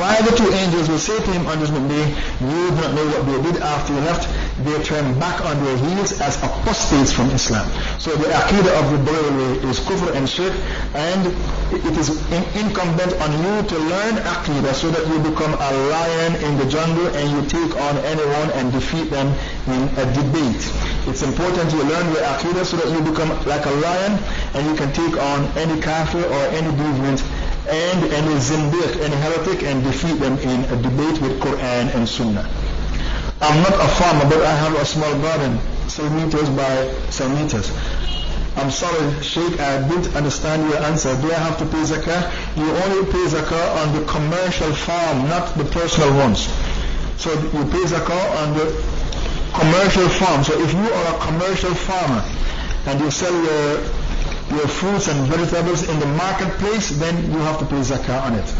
why the two angels will say to him on judgment day, you do not know what they did ah, after you left. They turned back on their heels as apostates from Islam. So the aqidah of the Barelvi is kufr and shirk and it is incumbent on you to learn aqidah so that you become a lion in the jungle and you take on anyone and defeat them in a debate. It's important you learn your aqidah so that you become like a lion and you can take on any kafir or any deviant and any zindiq, any heretic and defeat them in a debate with Quran and Sunnah. I'm not a farmer but I have a small garden, some meters by some meters. I'm sorry, Sheikh, I didn't understand your answer. Do I have to pay zakah? You only pay zakah on the commercial farm, not the personal ones. So you pay zakah on the commercial farm. So if you are a commercial farmer and you sell your your fruits and vegetables in the marketplace, then you have to pay zakah on it.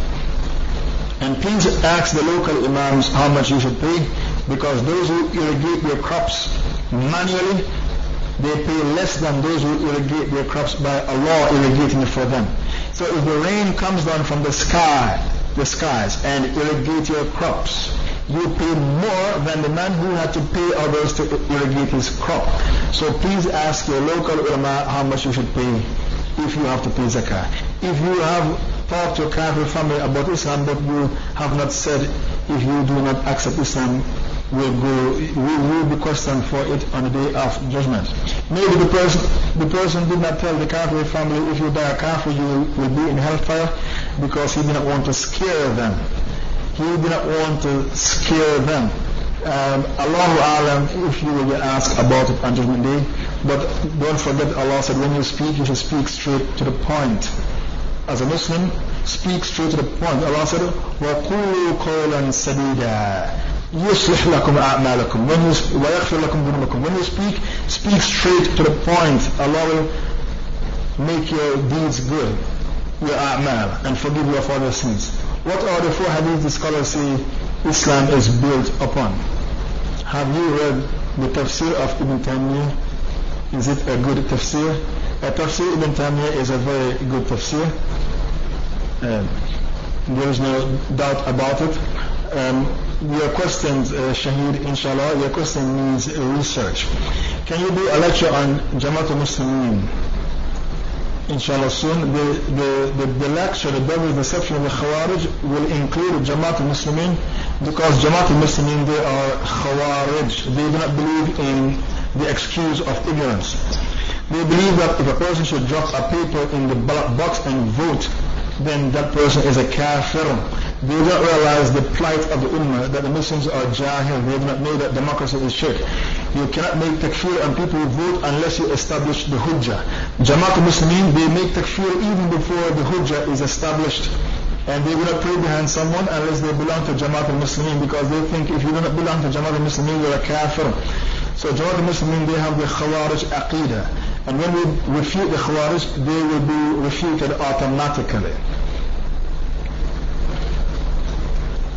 And please ask the local imams how much you should pay because those who irrigate their crops manually they pay less than those who irrigate their crops by Allah irrigating it for them. So if the rain comes down from the sky, the skies, and irrigate your crops, you pay more than the man who had to pay others to irrigate his crop. So please ask your local ulama how much you should pay if you have to pay zakah. If you have talked to your Kafir family about Islam but you have not said if you do not accept Islam will go will, will be questioned for it on the day of judgment. Maybe the person the person did not tell the Kafir family if you die a Kafir you will, will be in hellfire because he did not want to scare them. He did not want to scare them. Um, Allahu Alam if you will be asked about it on Judgment Day. But don't forget Allah said when you speak you should speak straight to the point. As a Muslim, speak straight to the point. Allah said, وَقُولُوا قَوْلًا سَدِيدًا يُصْلِحْ لَكُمْ أَعْمَالَكُمْ when you, وَيَغْفِرْ لَكُمْ ذُنُوبَكُمْ When you speak, speak straight to the point. Allah will make your deeds good, your a'mal, and forgive you of all your sins. What are the four hadiths the scholars say Islam is built upon? Have you read the tafsir of Ibn Taymiyyah? Is it a good tafsir? A tafsir Ibn Taymiyyah is a very good tafsir. Um, there is no doubt about it. Um, your questions, uh, Shaheed, inshallah, your question means research. Can you do a lecture on Jamaat al-Muslimin? Inshallah soon. The, the, the, the lecture, the devil's deception of the Khawarij will include Jamaat al-Muslimin because Jamaat al-Muslimin, they are Khawarij. They do not believe in the excuse of ignorance. They believe that if a person should drop a paper in the ballot box and vote, then that person is a kafir. They do not realize the plight of the ummah, that the Muslims are jahil. They do not know that democracy is shirk. You cannot make takfir on people who vote unless you establish the hujjah. Jamaat al-Muslimin, they make takfir even before the hujjah is established. And they will not pray behind someone unless they belong to Jamaat al-Muslimin because they think if you do not belong to Jamaat al-Muslimin, you're a kafir. So Jamaat al-Muslimin, they have the Khawarij aqidah. And when we refute the Khawarij, they will be refuted automatically.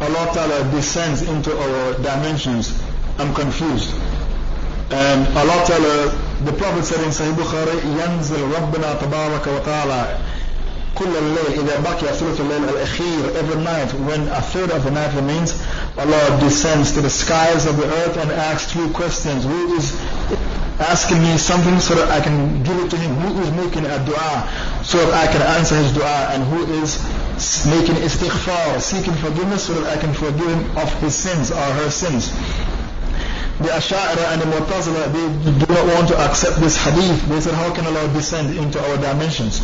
Allah Ta'ala descends into our dimensions. I'm confused. And Allah Ta'ala, the Prophet said in Sahih Bukhari, ينزل ربنا تبارك وتعالى كل الليل إذا بقي ثلث الليل الأخير every night when a third of the night remains Allah descends to the skies of the earth and asks three questions who is asking me something so that I can give it to him. Who is making a dua so that I can answer his dua? And who is making istighfar seeking forgiveness so that I can forgive him of his sins or her sins? The Ash'ara and the Mu'tazila they do not want to accept this hadith. They said how can Allah descend into our dimensions?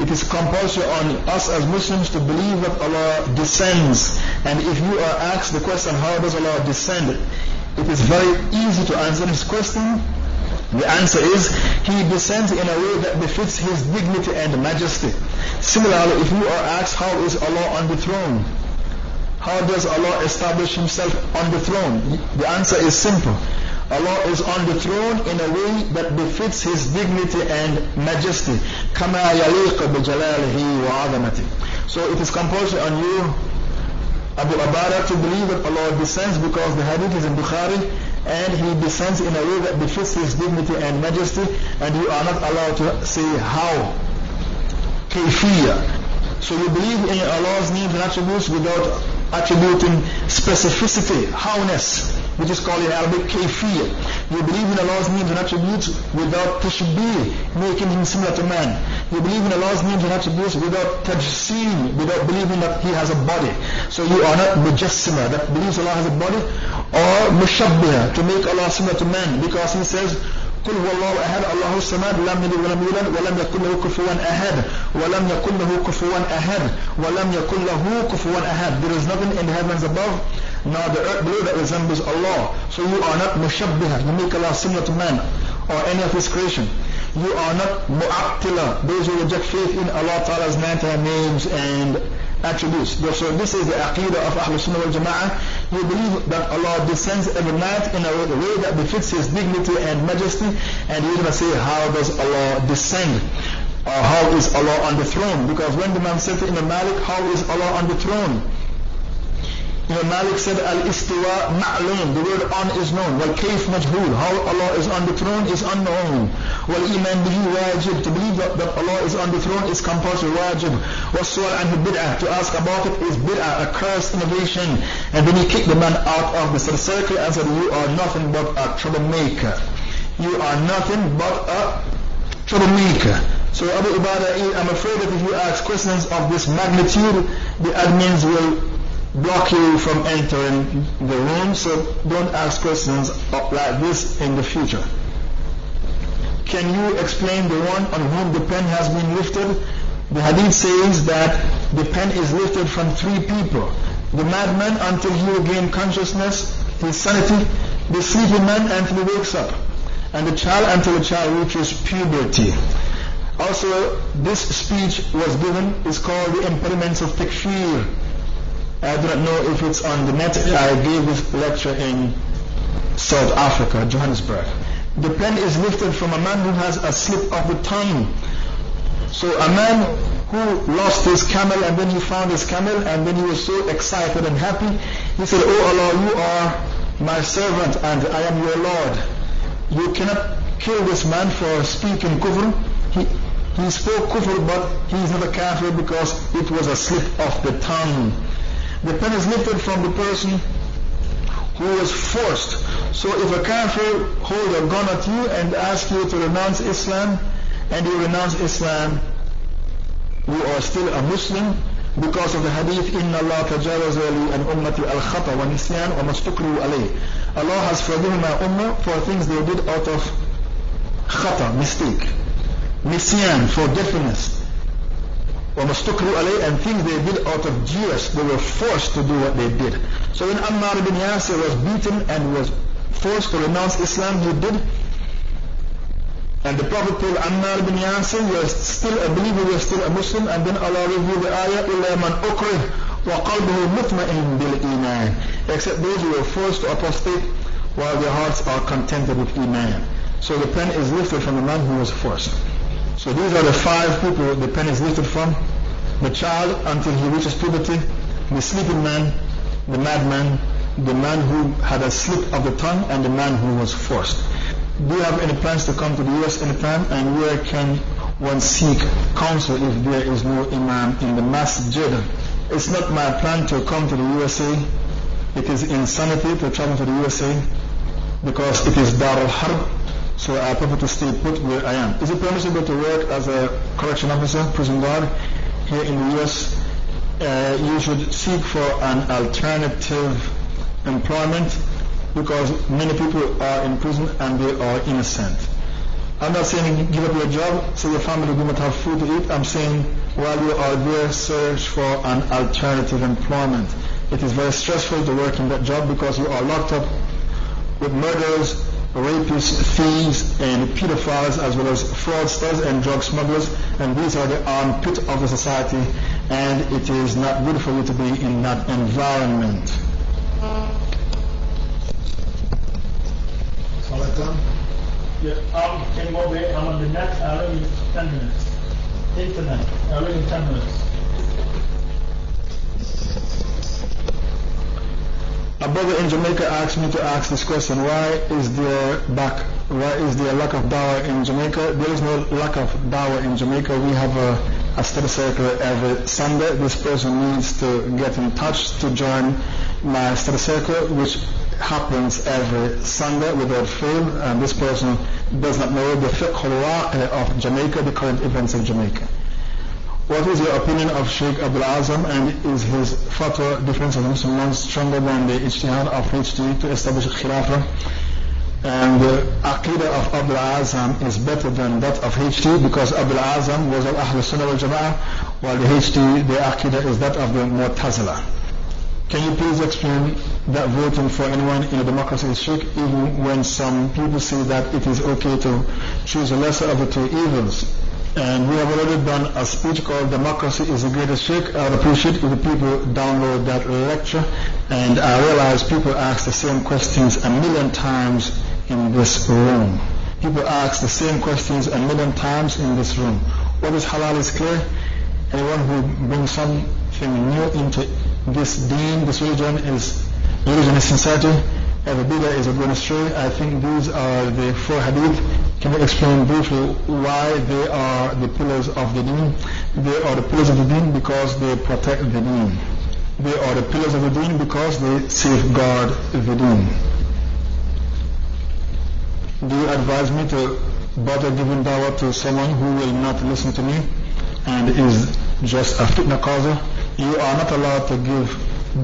It is compulsory on us as Muslims to believe that Allah descends. And if you are asked the question, how does Allah descend? It is very easy to answer this question. The answer is, He descends in a way that befits His dignity and majesty. Similarly, if you are asked, how is Allah on the throne? How does Allah establish Himself on the throne? The answer is simple. Allah is on the throne in a way that befits His dignity and majesty. كَمَا يَلِيقَ بِجَلَالِهِ وَعَظَمَتِهِ So it is compulsory on you, Abu Abara, to believe that Allah descends because the hadith is in Bukhari and He descends in a way that befits His dignity and majesty and you are not allowed to say how. Kayfiyya. So you believe in Allah's names and attributes without attributing specificity, howness which is called in Arabic kayfiyya. You believe in Allah's names and attributes without tashbih, making him similar to man. You believe in Allah's names and attributes without tajseem, without believing that he has a body. So you are not mujassima, that believes Allah has a body, or mushabbiha, to make Allah similar to man, because he says, قل هو الله أحد الله الصمد لم يلد ولم يولد ولم يكن له كفوا أحد ولم يكن له كفوا أحد ولم يكن له كفوا أحد There is nothing in the heavens above nor the earth below that resembles Allah. So you are not mushabbiha, you make Allah similar to man or any of His creation. You are not mu'attila, those who reject faith in Allah Ta'ala's 99 names and attributes. So this is the aqidah of Ahlul Sunnah wal Jama'ah. You believe that Allah descends every night in a way that befits His dignity and majesty and you're going to say, how does Allah descend? Or how is Allah on the throne? Because when the man said to Imam Malik, how is Allah on the throne? Imam Malik said, Al-istiwa ma'loon. The word on is known. Wal-kayf majhul. How Allah is on the throne is unknown. Wal-iman bihi wajib. To believe that, that Allah is on the throne is compulsory wajib. Was-su'al anhu bid'ah. To ask about it is bid'ah, a cursed innovation. And then he kicked the man out of the circle and said, you are nothing but a troublemaker. You are nothing but a troublemaker. So Abu Ibadah, I'm afraid that if you ask questions of this magnitude, the admins will block you from entering the room. So don't ask questions like this in the future. Can you explain the one on whom the pen has been lifted? The hadith says that the pen is lifted from three people. The madman until he regains consciousness, his sanity, the sleeping man until he wakes up, and the child until the child reaches puberty. Also, this speech was given, is called the impediments of takfir. I do not know if it's on the net. I gave this lecture in South Africa, Johannesburg. The pen is lifted from a man who has a slip of the tongue. So a man who lost his camel and then he found his camel and then he was so excited and happy. He said, Oh Allah, you are my servant and I am your Lord. You cannot kill this man for speaking kufr. He, he spoke kufr, but he is not a kafir because it was a slip of the tongue. The pen is lifted from the person who was forced. So if a kafir hold a gun at you and ask you to renounce Islam, and you renounce Islam, you are still a Muslim because of the hadith, إِنَّ اللَّهَ تَجَاوَزَ لِي أَنْ أُمَّتِي الْخَطَى وَنِسْيَانَ وَمَسْتُكْرُوا عَلَيْهِ Allah has forgiven my ummah for things they did out of khata, mistake. Nisyan, forgetfulness. وَمَسْتُكْرُوا عَلَيْهِ And things they did out of jeers. They were forced to do what they did. So when Ammar ibn Yasir was beaten and was forced to renounce Islam, he did. And the Prophet told Ammar ibn Yasir, you are still a believer, you are still a Muslim. And then Allah revealed the ayah, إِلَّا مَنْ أُكْرِهْ وَقَلْبُهُ مُطْمَئِنٌ بِالْإِيمَانِ Except those who were forced to apostate while their hearts are contented with Iman. So the pen is lifted from the man who was forced. So these are the five people the pen is lifted from. The child until he reaches puberty, the sleeping man, the madman, the man who had a slip of the tongue, and the man who was forced. Do you have any plans to come to the US anytime? And where can one seek counsel if there is no imam in the masjid? It's not my plan to come to the USA. It is insanity to travel to the USA because it is Dar al-Harb so I prefer to stay put where I am. Is it permissible to work as a correction officer, prison guard here in the U.S.? Uh, you should seek for an alternative employment because many people are in prison and they are innocent. I'm not saying give up your job so your family do not have food to eat. I'm saying while you are there, search for an alternative employment. It is very stressful to work in that job because you are locked up with murders, rapists, thieves, and pedophiles, as well as fraudsters and drug smugglers. And these are the armpit of the society, and it is not good for you to be in that environment. Yeah, um, can go away. I'm on the net. I'll in 10 minutes. Internet. I'll in 10 minutes. A brother in Jamaica asked me to ask this question, why is there back, why is there lack of dawah in Jamaica? There is no lack of dawah in Jamaica. We have a, a study circle every Sunday. This person needs to get in touch to join my study circle, which happens every Sunday without fail. And this person does not know the fiqh of Jamaica, the current events of Jamaica. What is your opinion of Sheikh Abdullah Azzam and is his fatwa difference of Muslims stronger than the ijtihad of HT to establish Khilafah? And the Aqidah of Abdullah Azzam is better than that of HT because Abdullah Azzam was of Ahl Sunnah wal Jama'ah while the HT, the Aqidah is that of the Mu'tazila. Can you please explain that voting for anyone in a democracy is shirk even when some people say that it is okay to choose a lesser of the two evils? And we have already done a speech called Democracy is the Greatest Shirk. I would appreciate if the people download that lecture. And I realize people ask the same questions a million times in this room. People ask the same questions a million times in this room. What is halal is clear. Anyone who brings something new into this deen, this religion is religion is sincerity. Every bid'ah is a going astray. I think these are the four hadith can you explain briefly why they are the pillars of the deen? They are the pillars of the deen because they protect the deen. They are the pillars of the deen because they safeguard the deen. Do you advise me to bother giving dawah to someone who will not listen to me and is just a fitna causer. You are not allowed to give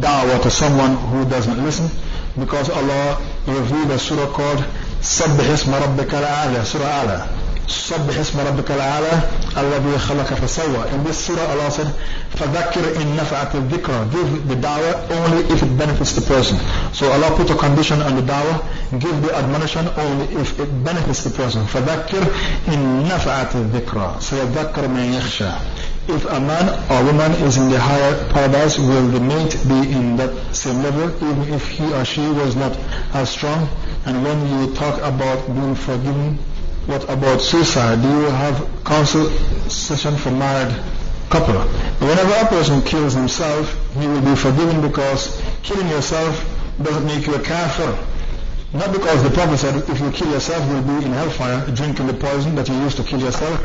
da'wah to someone who doesn't listen because Allah revealed a surah called سبح اسم ربك الأعلى Surah Ala سبح اسم ربك الأعلى الذي خلق فسوى In this surah Allah said فذكر إن نفعت الذكرى Give the da'wah only if it benefits the person. So Allah put a condition on the da'wah Give the admonition only if it benefits the person. فذكر إن نفعت الذكرى سيذكر من يخشى if a man or woman is in the higher paradise, will the mate be in that same level, even if he or she was not as strong? And when you talk about being forgiven, what about suicide? Do you have counsel session for married couple? Whenever a person kills himself, he will be forgiven because killing yourself doesn't make you a kafir. Not because the Prophet said if you kill yourself, you'll be in hellfire drinking the poison that you used to kill yourself.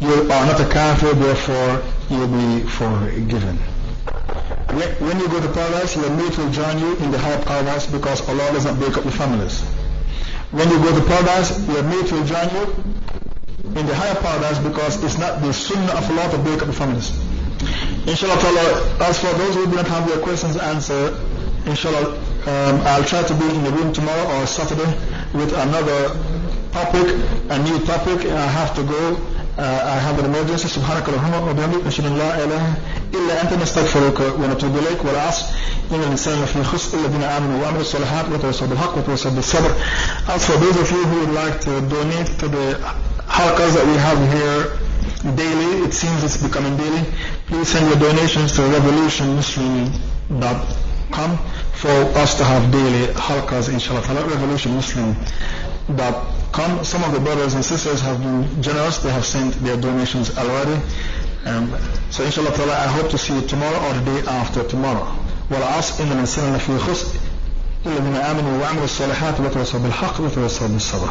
You are not a kafir, therefore you'll be forgiven. When you go to paradise, your mate will join you in the higher paradise because Allah does not break up the families. When you go to paradise, your mate will join you in the higher paradise because it's not the sunnah of Allah to break up the families. Inshallah, as for those who do not have their questions answered, inshallah, um, I'll try to be in the room tomorrow or Saturday with another topic, a new topic. I have to go. Uh, I have an emergency. سبحانك اللهم وبحمدك نشهد ان لا اله الا انت نستغفرك ونتوب اليك والعصر ان الانسان لفي خسر الذين امنوا وعملوا الصالحات وتواصوا بالحق وتواصوا بالصبر. As for those of you who would like to donate to the halkas that we have here daily, it seems it's becoming daily. Please send your donations to revolutionmuslim.com for us to have daily halkas inshallah. Revolutionmuslim.com. Some of the brothers and sisters have been generous. They have sent their donations already. Um, so inshallah ta'ala, I hope to see you tomorrow or the day after tomorrow. والعصر إن الإنسان لفي خسر الذين آمنوا وعملوا الصالحات وتواصوا بالحق وتواصوا بالصبر